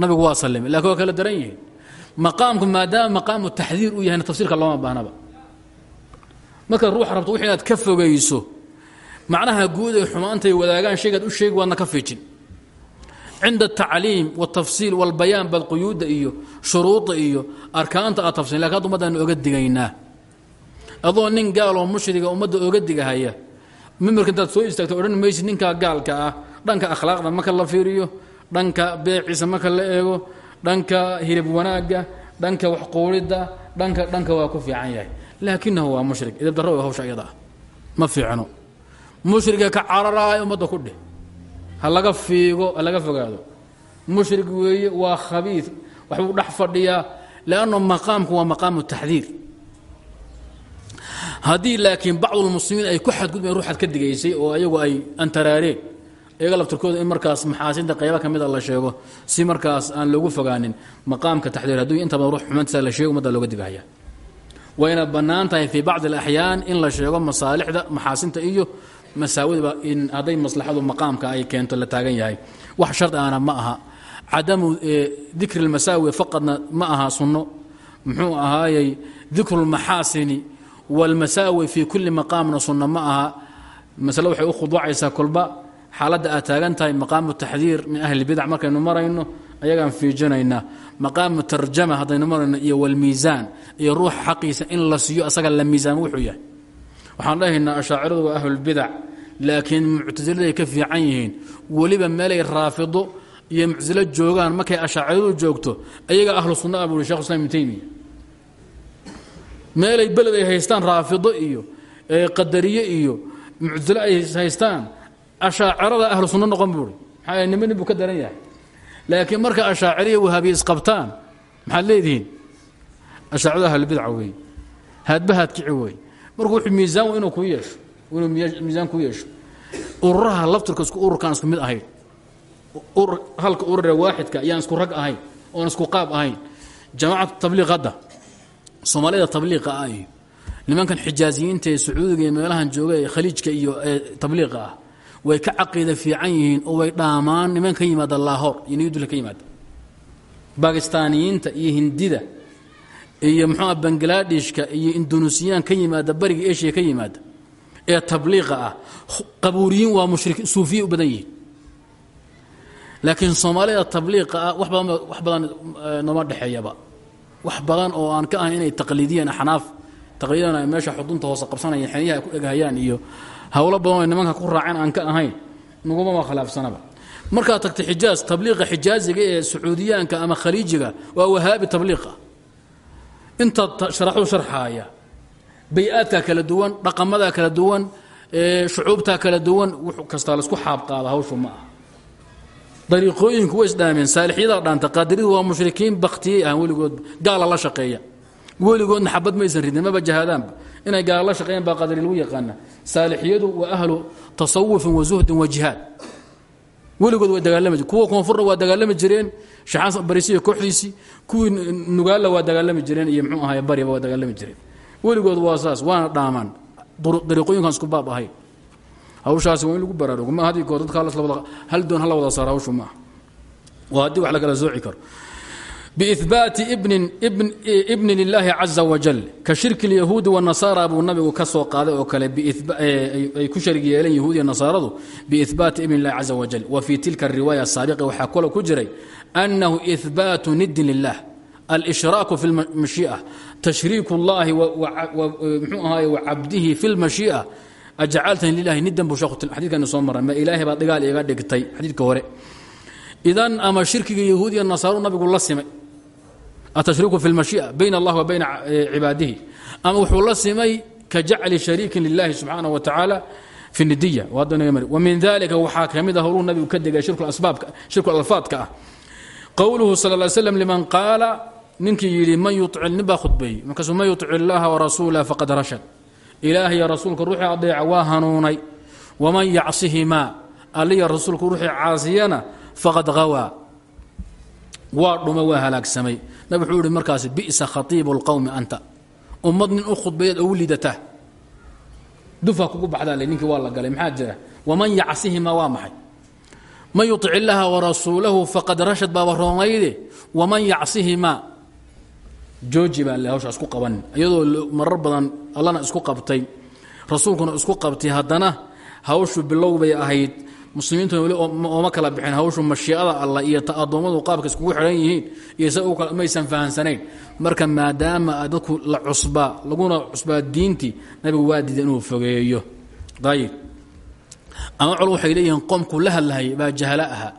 nabigu waa sallimay laakiin waa kala daran yihiin maqaamku maadaama maqaamu taxdiir uu yahayna tafsiirka looma baahnaba markaad ruux rabto wix inaad ka fogayso macnaha guud ay xumaantay wadaagaan shaygaad u sheegi waadna ka fiijin. Cinda atacliim wاtafsiil wاlbayaan baad quyuudda iyo shuruudda iyo arkaanta aad tafsiin laakiin ad ummaddaanu oga digaynaa. Adoo nin gaaloo mushriga ummadda oga digahaya mimbarka intaad soo istaagto odhan maysid ninkaa gaalka ah dhanka akhlaaqda marka la fiiriyo dhanka beeciisa marka la eego dhanka hilib wanaagga dhanka waxquulidda dhanka dhanka waa ku fiican yahay. Laakinahu waa mushrig idabdarro w hawsha iyada ah. Ma fiicno. Mushriga ka cararaaya ummadda ku dheh. Ha laga fiigo ha laga fogaado. Mushrig weeye waa khabiid waxbuu dhex fadhiyaa lanno maqaamku waa maqaamu taxdiir haddii laakiin bacdulmuslimiin ay ku xadgudbeen ruuxaad ka digaysay oo ayagu ay antaraareen iyaga laftirkooda in markaas maxaasinta qayba ka mida ah la sheego si markaas aan loogu fogaanin maqaamka taxdiir hadduu inta badan ruux xumantiisa la sheego ummadda looga dibahaya wayna bannaan tahay fii bacdi alaxyaan in la sheego masaalixda maxaasinta iyo masaawidaba in hadday maslaxadu maqaamka ay keento la taagan yahay. Wax shard ana ma aha. Cadamu dikri lmasaawi faqadna ma aha sunno. Muxuu ahaayey dikru lmaxaasini walmasaawi fii kulli maqaamna sunno ma aha. Masale waxay u khuduucaysaa kolba xaaladda aad taagan tahay maqaamu taxdiir min ahli bidac markaynu marayno ayagaan fiijinaynaa maqaamu tarjama haddaynu marayno iyo wاlmiisaan iyo ruuxa xaqiisa in la siiyo asaga la miisaamo wuxuu yahay. Waxaan dhahaynaa ashaaciradu waa ahlulbidac laakiin muctasiladay ka fiican yihiin. Weliba meelay raafido iyo muctasilo joogaan markay ashaaciradu joogto ayaga ahlu sunna a buuri shekh islam ibnu taymiya meelay beled ay haystaan raafido iyo qadariye iyo muctasilo ay haystaan ashaacirada ahlu sunno noqon buuri maxaa nima nin buu ka daran yahay. Laakiin marka ashaaciriya wahaabiye isqabtaan maxaad leedihiin? Ashaaciradu ahlulbidca wey haadbahaad kici wey marka wuxuu miisaan wa inuu ku yeesho inuu miisaan ku yeesho. Ururaha laftirka isku ururkaan isku mid ahayn. Halka urure waaxidka ayaan isku rag ahayn oon isku qaab ahayn. Jamaacatu tabliiq hadda soomaalida tabliiqa ah iyo nimankan xijaaziyiinta ee sacuudiga iyo meelahan jooga ee khaliijka iyo ee tabliiqa ah way ka caqiida fiican yihiin oo way dhaamaan niman ka yimaada laahor iyo niyadula ka yimaada. Bakistaaniyiinta iyo hindida iyo muxuua bangalaadhishka iyo indonesiyan ka yimaada bariga eshiya ka yimaada ee tabliiqa ah qabuuriyiin waa mushri suufiya u badan yihiin. Laakiin soomaalida tabliiqa ah wax badan wax badan nooma dhexeeyaba. Wax badan oo aan ka ahayn inay taqliidiyeen axnaaf taqliidiyana ay meesha xudunta hoose qabsanayeen xeniyaha ay ku dheghayaan iyo howlo badan nimanka ku raaceen aan ka ahayn. Nagumama khilaafsanaba. Markaad tagta xijaaz tabliiqa xijaaziga ee sacuudiyaanka ama khaliijiga waa wahaabi tabliiqa. Intaad sharaxuu sharxaaya bay-aadkaa kala duwan dhaqamadaa kala duwan shucuubtaa kala duwan w kastaa la isku xaabqaada hawshu ma dariiqooyinku way isdhaameen saalixyadaa dhaanta qaadiridu waa mushrikiin baktiyey ahaan weligood gaala la shaqeeya weligoodna xabad maysan ridin maba jahaadaanba inay gaala la shaqeeyaan baa qadari lagu yaqaana saalixyadu waa ahlu tasawufin wa zuhdin wa jihaad. Weligood way dagaalami kuwa koonfurna waa dagaalami jireen shaxaan barisiya kooxdiisii kuwii nugaalla waa dagaalami jireen iyo mxuu ahay baryaba waa dagaalami jireen. Weligood waa saas waana dhaamaan. Dariiqooyinkaan isku baab ahayn. Hawshaasi waa lagu baraarugo ma haddii goor dadka hal doon hala wada saaro hawshu waa haddii wax la kala sooci karo biihbaati ibnin ibni lilaahi caza wajal ka shirki lyahuudi wanasaara buu nabigu ka soo qaaday oo kale ay ku sharig yeeleen yahuudiya nasaaradu biihbaati ibni illahi caza wajal wa fii tilka ariwaaya asaabiqa waxaa kalo ku jiray annahu ihbaatu nidin lilah alshraaku fi lmashii'a tashriik اllahi mxuu ahaay wacabdihi fi lmashii'a ajcaltani lilahi nidan buu xadidkani soo maray. Ma ilaahay baa dhigaal iga dhigtay xadiidka hore. Idan ama shirkiga yahuudiya nasaaru nabigu la simay atashriiku fi lmashii'a bayna allah wa bayna cibaadihi ama wuxuu la simay ka jacli shariikin lilahi subxaanaه wa tacaala fi nidiya min dalika waxaa ka mid a howluu nabigu ka degay shirku alfaadka ah qowluhu sal ly slam liman qaala ninkii yidhi man yuic nin baa khudbeeyey markaasuu man yutic illaha warasuula faqad rashad ilaah iyo rasuulka ruuxii adeeca waa hanuunay waman yacsihimaa alliya rasuulka ruuxii caasiyana faqad hawaa waa dhuma waa halaagsamay nabig wuxuu ihi markaas bi'sa khatiibu اlqowmi anta. Ummad nin u lidata dufa kugu baxdaa le ninkii waa la galay maxaa jira? Waman yacsihimaa waa maxay? Man yuطic illaha warasuulahu faqad rashad baaba roonayde waman yacsihimaa? Jooji baa le hawsha isku qabanin iyadoo marar badan allana isku qabtay rasuulkuna isku qabtay haddana hawshu bilow bay ahayd muslimiintuna weli ooma kala bixin. Hawshu mashiicada allah iyo ta addoommadu qaabka iskugu xidhan yihiin iyo se maysan fahansanayn marka maadaama dadku la cusbaa laguna cusbaa diintii nabigu waa diida inuu fogeeyo. Ayib ama col waxay leeyihiin qoomku la hadlahay baa jahlo ahaa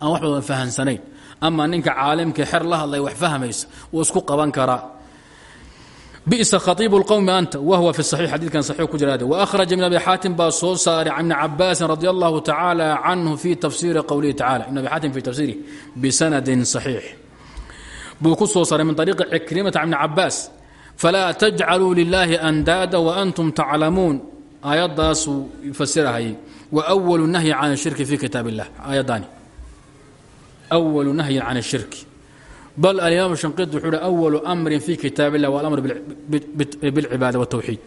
aan wax badan fahansanayn ama ninka caalimka xer la hadlay wax fahmaysa wuu isku qaban karaa bisa khaiibu اlqowmi anta wahwa fi صaxiix xadiidkan saxiix ku jiraade waأkhraja min abi xaatim baa soo saaray can ibni cabaasin radi allahu tacaala canhu fi tafsiiri qowlihi tacala ibn abi xaatim fi tafsiirih bisanadin صaxiix buu ku soo saaray min ariiqi cikrimata can ibni cabaas falaa tajcaluu lilaahi andaada waantum taclamuun aayaddaasuu fasirahayay waأwalu nahyi can الshirki fi kitaab اllah aayaddaani أwalu nahyin can الshirki bal alimaam shanqid wuxuu hi awalu amrin fi kitaab illah waa alamr bilcibaada wاtawxiid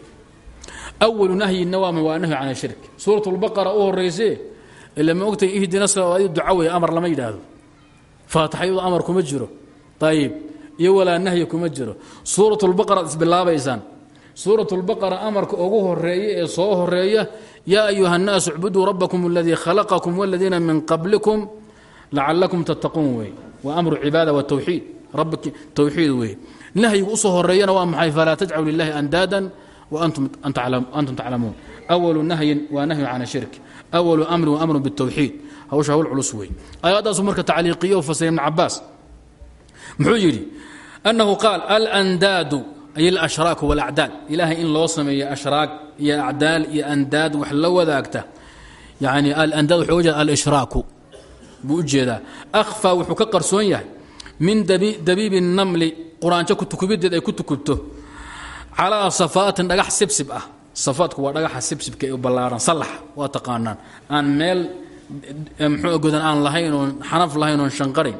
awalu nahyina waa waa nahyu can ashirk suurat اlbaqara u horayse ila ma ogtay ihdina siraadi duca wey amar lama yidhaahdo faatixayadu amar kuma jiro ayib iyo walaa nahyi kuma jiro suurat اlbaqara ad isbilaabaysaan suurat اlbaqara amarka ugu horeeya ee soo horeeya yaa ayuha الnaas اcbuduu rabbakum اladii khalaqakum wاladiina min qablikum lacalakum tattaquun wey waa amru cibaada wtawxiid rabbi tawxiid wey nahyigu u soo horeeyana waa maxay? Falaa tajcalu lilahi andaadan waantum taclamuun awalu nahyin waa nahyu can shirk. Awalu amrin wa amrun bitawxiid hawsha hawl culus wey ayaddaasu marka tacliiqiyo fasiray ibn cabaas muxuu yidhi annahu qaal alandaadu ay alashraak walacdaal ilaahay in loo sameeyo ashraak iyo acdaal iyo andaad wax la wadaagta. Yani alandaad wuxuu jeeda alshraaku buu u jeedaa. Akhfa wuxuu ka qarsoon yahay min dabiibi namli quraanjo kutukubideed ay ku tukubto. Calaa safaatin dhagax sibsib ah. Safaadku waa dhagaxa sibsibka ee ballaaran sallaxa waa taqaanaan. Aan meel mxuu godan aan lahayn oon xanaf lahayn oon shanqarayn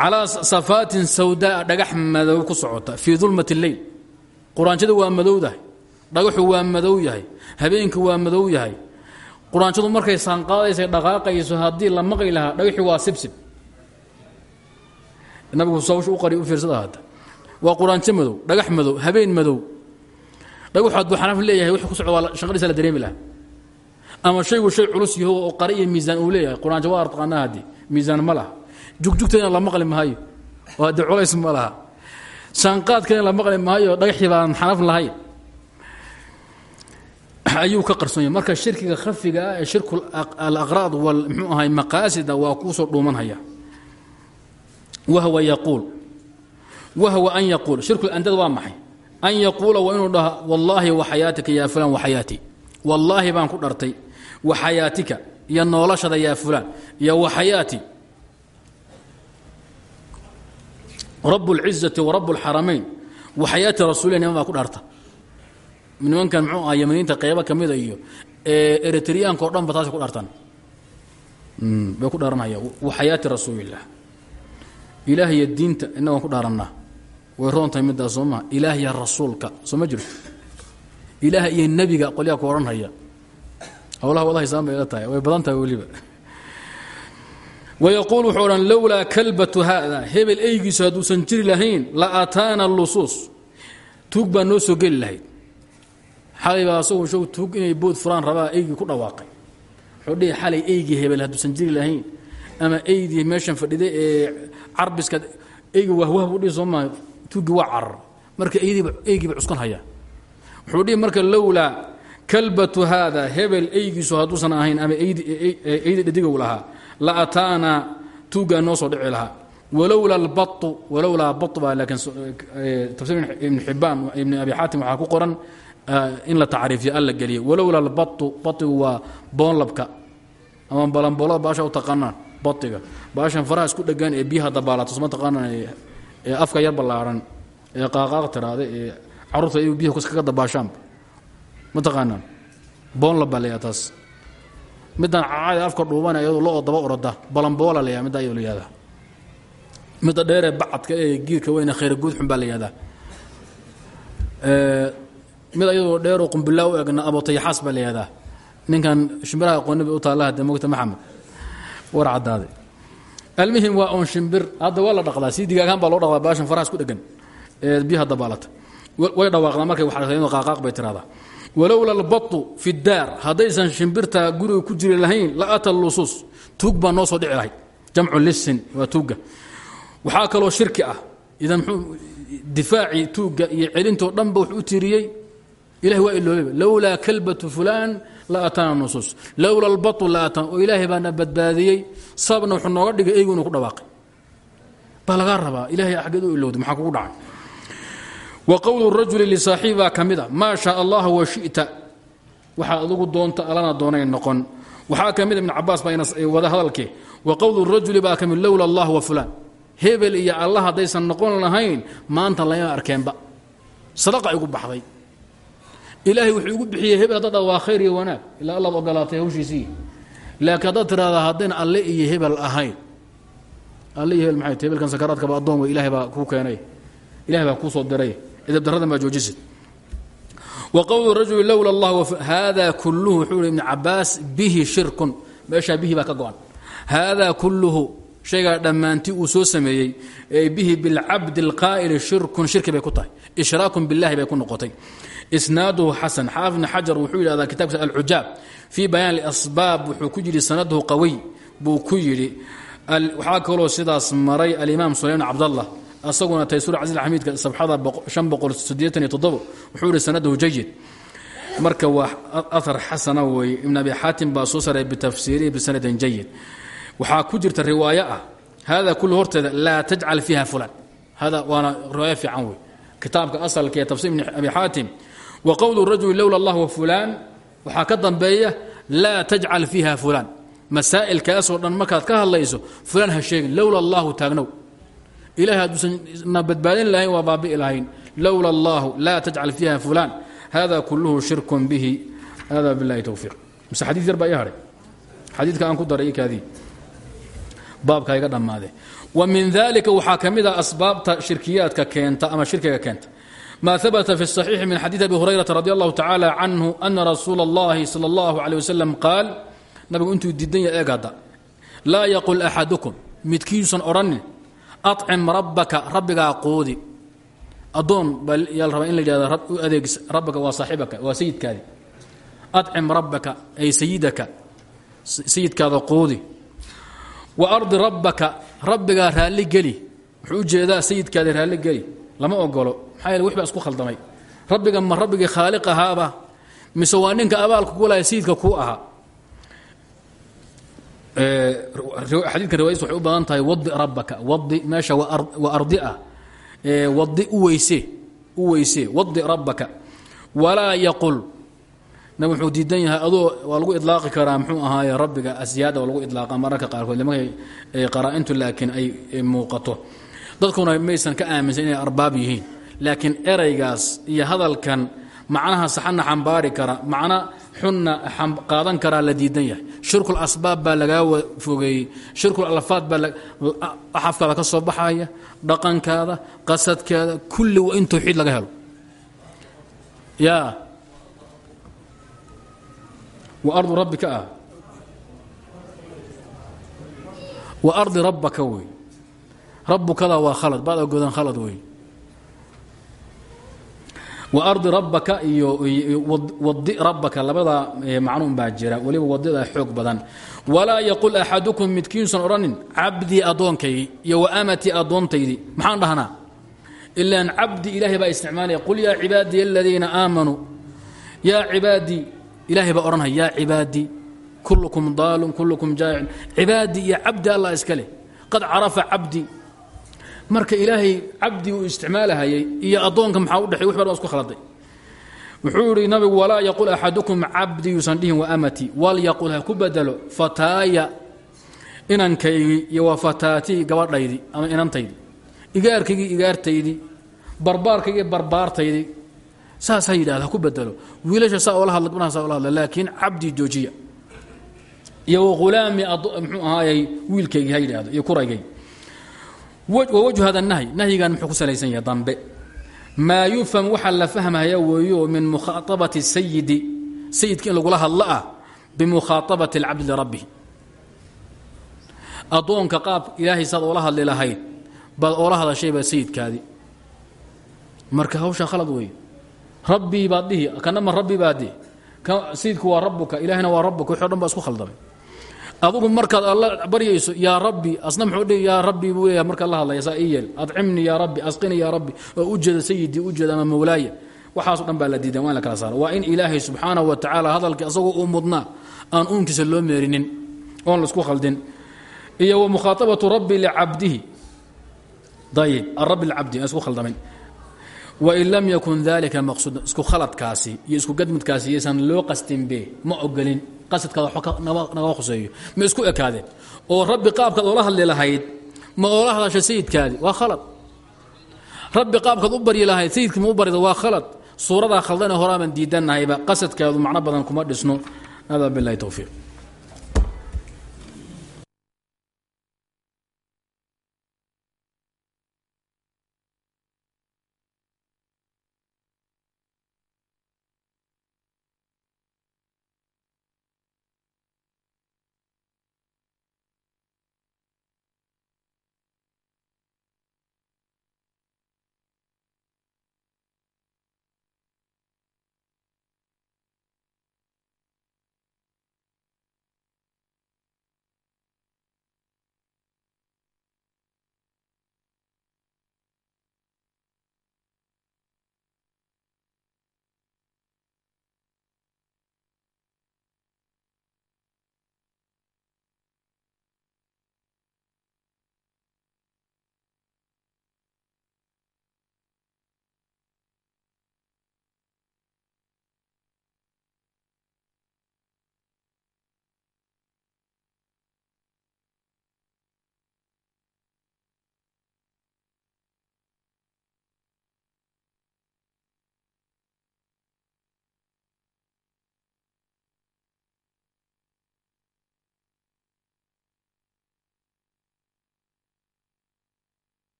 calaa safaatin sawdaa dhagax madow ku socota. Fii dulmat اleyl quraanjadu waa madowdahay. Dhagaxu waa madow yahay. Habeenku waa madow yahay quraanjadu markay saanqaadaysa dhaqaaqayso haddii la maqli lahaa dhagaxi waa sibsib. Nabigu sawsha u qari u fiirsada hadda. Waa quraanjo dhagax madow habeen madow. Dhagaxu hadduu xanaf leeyahay wixii ku socda waa shanqadhiisa la dareemi lahaa. Ama shaygu shay culus yaho oo qari miisaan uu leeyahay quraanjo waa taqaanaa haddii miisaan ma laha. La maqli maayo oo haddii culays ma laha. La maqli maayo dhagaxii baan xanaf lahayn (coughs) ayuu ka qarsonya marka shirkiga khafiga ah ee shirku alaqraad wal mxuu ahay maqaasida waa kuusoo dhuumanhaya. Wahwa yaquul. Wahwa an yaquul. Shirku andad waa maxay? An yaquula waa inuu dhaha wallaahi waxayaatika yaa fulan waxayaati wallaahi baan ku dhartay waxayaatika iyo noolashada yaa fulaan. Iyo waxayaati rab اlcizati warab اlxaramayn waxayaati rasuuliya niman baa ku dharta nimankan mxuu aha yamaniinta qeybo ka mida iyo eritriyaanka o dhan ba taasay ku dhartaan bay ku dharanhaya waxayaati rasuulilah ilaah iyo diinta innagoon ku dhaarannaa way roontahay middaas soo rasuulka soo ma jirto. Ilaah iyo nebiga qolyaa ku odhanhaya howlaha wada haysaan bay ila tahay way badan tahay weliba. Wayaquul wuxuu odhan lowlaa kalbatu haada hebel eygiisu hadduusan jiri lahayn la aataana lusuus. Tuug baa noo soo geli lahayd xalay baa asagu shog tuug inay bood furaan rabaa eygii ku dhawaaqay. Wuxuu dhihi xalay eygii hebel hadduusan jiri lahayn ama eydii meeshan fadhiday ee carbiska eygi wahwah buu dhihi soo maaha tuuggii waa carar marka eydiiba eygiiba cuskan hayaa. Wuxuu marka lowlaa kalbatu haada hebel eygiisu hadduusan ahayn ama eydi dhadigow lahaa la ataana tuuggaa noo soo dhici lahaa. Walowla albau walowlaa ba baa laakiin tafsir ibn xibaan ibn abi xaatim waxaa ku qoran in la tacriifiyo alla geliya walowla albau baigu waa boonlabka ama balanboolada baasha u taqaanaan baiga baashan faraha isku dhegaan ee biyaha dabaalato sma taqaanaan ee afka yar ballaaran ee qaaqaaq tiraada ee carruurta iyagu biyaha kaga dabaashaanba ma taqaanaan boonlab baa layaha taas middan caada afka dhuuban iyadoo lo'oo daba oroda balamboola la yaha midda ayadoo la yihahdaa midda dheeree bacadka ee giirka weyne khayra guudxun baa la yihahdaa mid ayadoo dheeroo qumbilaa u egna abotayaxaas baa la yihahdaa ninkan shimbiraha aqooni bay u taallaha de mogta maxamed. War caddaaday almuhim waa oon shimbir hadda waa la sii digaagaan baa loo dhaqdaa baashan farahaas ku dhegan. Ee biyaha dabaalata way dhawaaqdaa markay wax dhaqeen qaaqaaq bay tiraahdaa. Walowla albatu fi daar haddaysan shimbirta guriga ku jiri lahayn la ata lusuus tuug baa soo dhici lahayd jamcu lisin waa tuugga. Waxaa kaloo shirki ah. Idan difaacii tuugga iyo celintoo dhanba wuxuu u ilahi waa iloobeyba lowlaa kalbatu fulaan la ataana nusuus lowla albatu la ataan oo ilaahay baana badbaadiyey sababna nooga dhigay eygu ku dhawaaqay baa lagaa rabaa ilahay xaggeed u ilowday dhacay wa qowlu rajuli lisaaxibi baa ka mid a maa shaa allah wa shita waxaad adugu doonta allana doonay noqon waxaa ka mid ibn cabaas baa wada hadalkee wa qowlu rajuli baa ka mid allah wa fulaan hebel iyo allah haddaysan noqon lahayn maanta layma arkeenba sadaqa igu baxday ilaahay wuxuu igu bixiyey hebel haddaad waa khayr iyo wanaag. Ilaa allaad ogolaatay hawshiisii. Laakiin haddaad tidhahdaa haddayna alle iyo hebel ahayn. Alle iyo hebel maxay t hebelkan sakaraadkaba addoon wey ilahay baa kuu keenay. Ilahay baa kuu soo diray. Edabdarradan baa joojisid. Wa qowlu rajuli lowla allah hada kulluhu wuxuu ihi ibn cabaas bihi shirkun. Meeshaa bihi baa ka go-an haadaa kulluhu shaygaa dhammaanti uu soo sameeyey ee bihi bilcabdi alqaa'ili shirkun shirki bay ku tahay. Ishraakun billahi bay ku noqotay isnaaduhu xasan. Xaafid bn xajar wuxuu yidhahdaa kitabkiisa alcujaab fii bayaan asbaab wuxuu ku yidhi sanaduhu qawiy buu ku yidhi. Waxaa kaloo sidaas maray alimaam sulayman cabdallah asaguna taysuur casiiz xamiidka sabxada wuxuu yihi sanaduhu jayid marka waa ahar xasana weeye ibn abi xaatim baa soo saray bitafsiirihi bisanadin jayid waxaa ku jirta riwaayo ah hada kullu horteeda laa tajcal fiiha fulan. Hada waana riwaayo fiican wey. Kitaabka asalka ee tafsir ibn abi xaatim wa qowlu rajuli lowla allah wa fulaan. Waxaa ka dambeeya laa tajcal fiiha fulaan. Masaa'ilkaasoo dhan markaad ka hadlayso fulaan ha sheegin lowla allahu taagnow ilahay hadduusan na badbaadin lahayn waa baabi'i lahayn lowla allahu laa tajcal fiiha fulaan. Hada kulluhu shirkun bihi. Hada billahi towfiiq mise xadiid yar baa ii hadhay xadiidka aan ku daray ikaadii baabka iga dhammaade. Wa min dalika waxaa a asbaabta shirkiyaadka keenta ama shirkiga keenta ma habata fi الصaxiixi min xadiid abi hurayrata radi allahu tacaala canhu ana rasuula اllahi salى اllahu عalيه wasalam qaal nabigu intuu diidan ya eeg hadda laa yaqul axadukum midkiisan odhanin acim rabbaka rabbigaa quudi addoon baa yaa la rabaa in la yidhahda u adeeg rabbaka waa saaxibaka waa sayidkaadi acim rabbaka ay sayidaka sayidkaada quudi wa ardi rabbaka rabbigaa raalli geli wuxuu u jeedaa sayidkaada raalli geli lama ogolo maxaa yeele wix baa isku khaldamay. Rabbiga ma rabbigii khaaliq ahaaba mise waa ninka abaalka ku lahay sayidka kuu ahaa xadiidkan riwaayadiis waxay tahay wadi rabbaka wadi meesha waa ardi ah wadi u weyse u weyse wadi rabbaka walaa yaqul. Nab wuxuu diidan yahay adoo waa lagu idlaaqi karaa muxuu ahaaye rabbiga asyaada waa lagu idlaaqa. Mararka qaarkood nimanka qaraa-intu ay muuqato dadkuna maysan ka aaminsan inay arbaab yihiin. Laakiin eraygaas iyo hadalkan macnaha saxana xambaari kara macna xunna qaadan karaa la diidan yahay. Shirkul asbaab baa lagaa fogeeyey shirkul alfaad baa xafkaada ka soo baxaya dhaqankaada qasadkaada kulli waa in tawxiid laga helo. Ya wa ardu rabbika ah wa ardi rabbaka wey rabbukada waa khalad baad ogodan khalad wey wa ardi rabbaka iyo wadi rabbaka labada macnuun baa jira. Weliba wadida xoog badan. Walaa yaqul axadukum midkiinuusan odhanin cabdii addoonkaygi iyo wa amatii addoontaydii maxaan dhahnaa? Ilaan cabdi ilaahay baa isticmaalaya. Qul yaa cibaadiya aladiina aamanuu yaa cibaadii ilahay baa odhanaya yaa cibaadii kullukum daalun kullukum jaa'icun cibaadii iyo cabdi allah iska leh. Qad carafa cabdii marka ilaahay cabdi uu isticmaalahayay iyo addoonka maxaa udhexey wix baa isku khaladay wuxuu yidhi nabigu walaa yaqul axadukum cabdi yuusan dhihin wa amati walyaqul ha ku bedelo fataaya inankaygii iyo wa fataatii ama inantaydii igaarkaygii igaartaydii barbaarkaygii barbaartaydii saas ha yidhahda ha ku bedelo. Wiilasha saa oola hadla saa oola laakiin cabdi joojiya. Iyo wa ghulaami muxuu ahaayey wiilkaygii ha iyo kuraygay wwajhu hada nahyi. Nahyigan muxuu ku salaysan yahay dambe. Maa yufham waxaa la fahmaya weeyo min mukhaaabati sayidi. Sayidka in lagula hadlo ah bimukhaaabati اlcabdi lirabbihi addoonka qaab ilaahay saad oola hadli lahayd baad oola hadashayba sayidkaadii marka hawshaa khalad weeye rabbii baad dhihi kana ma rabbi baad sayidku waa rabuka ilahina waa rabuka wixi o dhan baa isku khaldamay adugu markaad alla baryayso yaa rabbi asna muxuu dhihi yaa rabbi buu leeyahay markaad la hadlaya saa ii yaa rabbi asqini yaa rabbi oo ujeeda sayidii ujeeda ama mawlaaya. Waxaaso dhan baa la diidan waa la kala saara waa in ilaahay subxaanahu wa tacaala hadalkii asagoo uu mudnaa aan uunkiisa loo meerinin oon la isku khaldin. Iyo wa mukhaaabatu rabbi licabdihi ayib arabbi licabdihi aan isku khaldamayn wain lam yakun dalika maqsuudan isku khaladkaasi iyo isku gadmudkaasi yaysan loo qastinbe ma ogolin qasadkaada waba naga khuseeyo ma isku ekaadeen. Oo rabbi qaabkaad oola hadli lahayd ma oola hadasha sayidkaadi waa khalad. Rabbi qaabkaad u baryi lahayd sayidka ma u barida waa khalad. Suuradaa khaldane horaaban diidanahayba qasadkaadu macno badan kuma dhisno. Hada bilahi towfiiq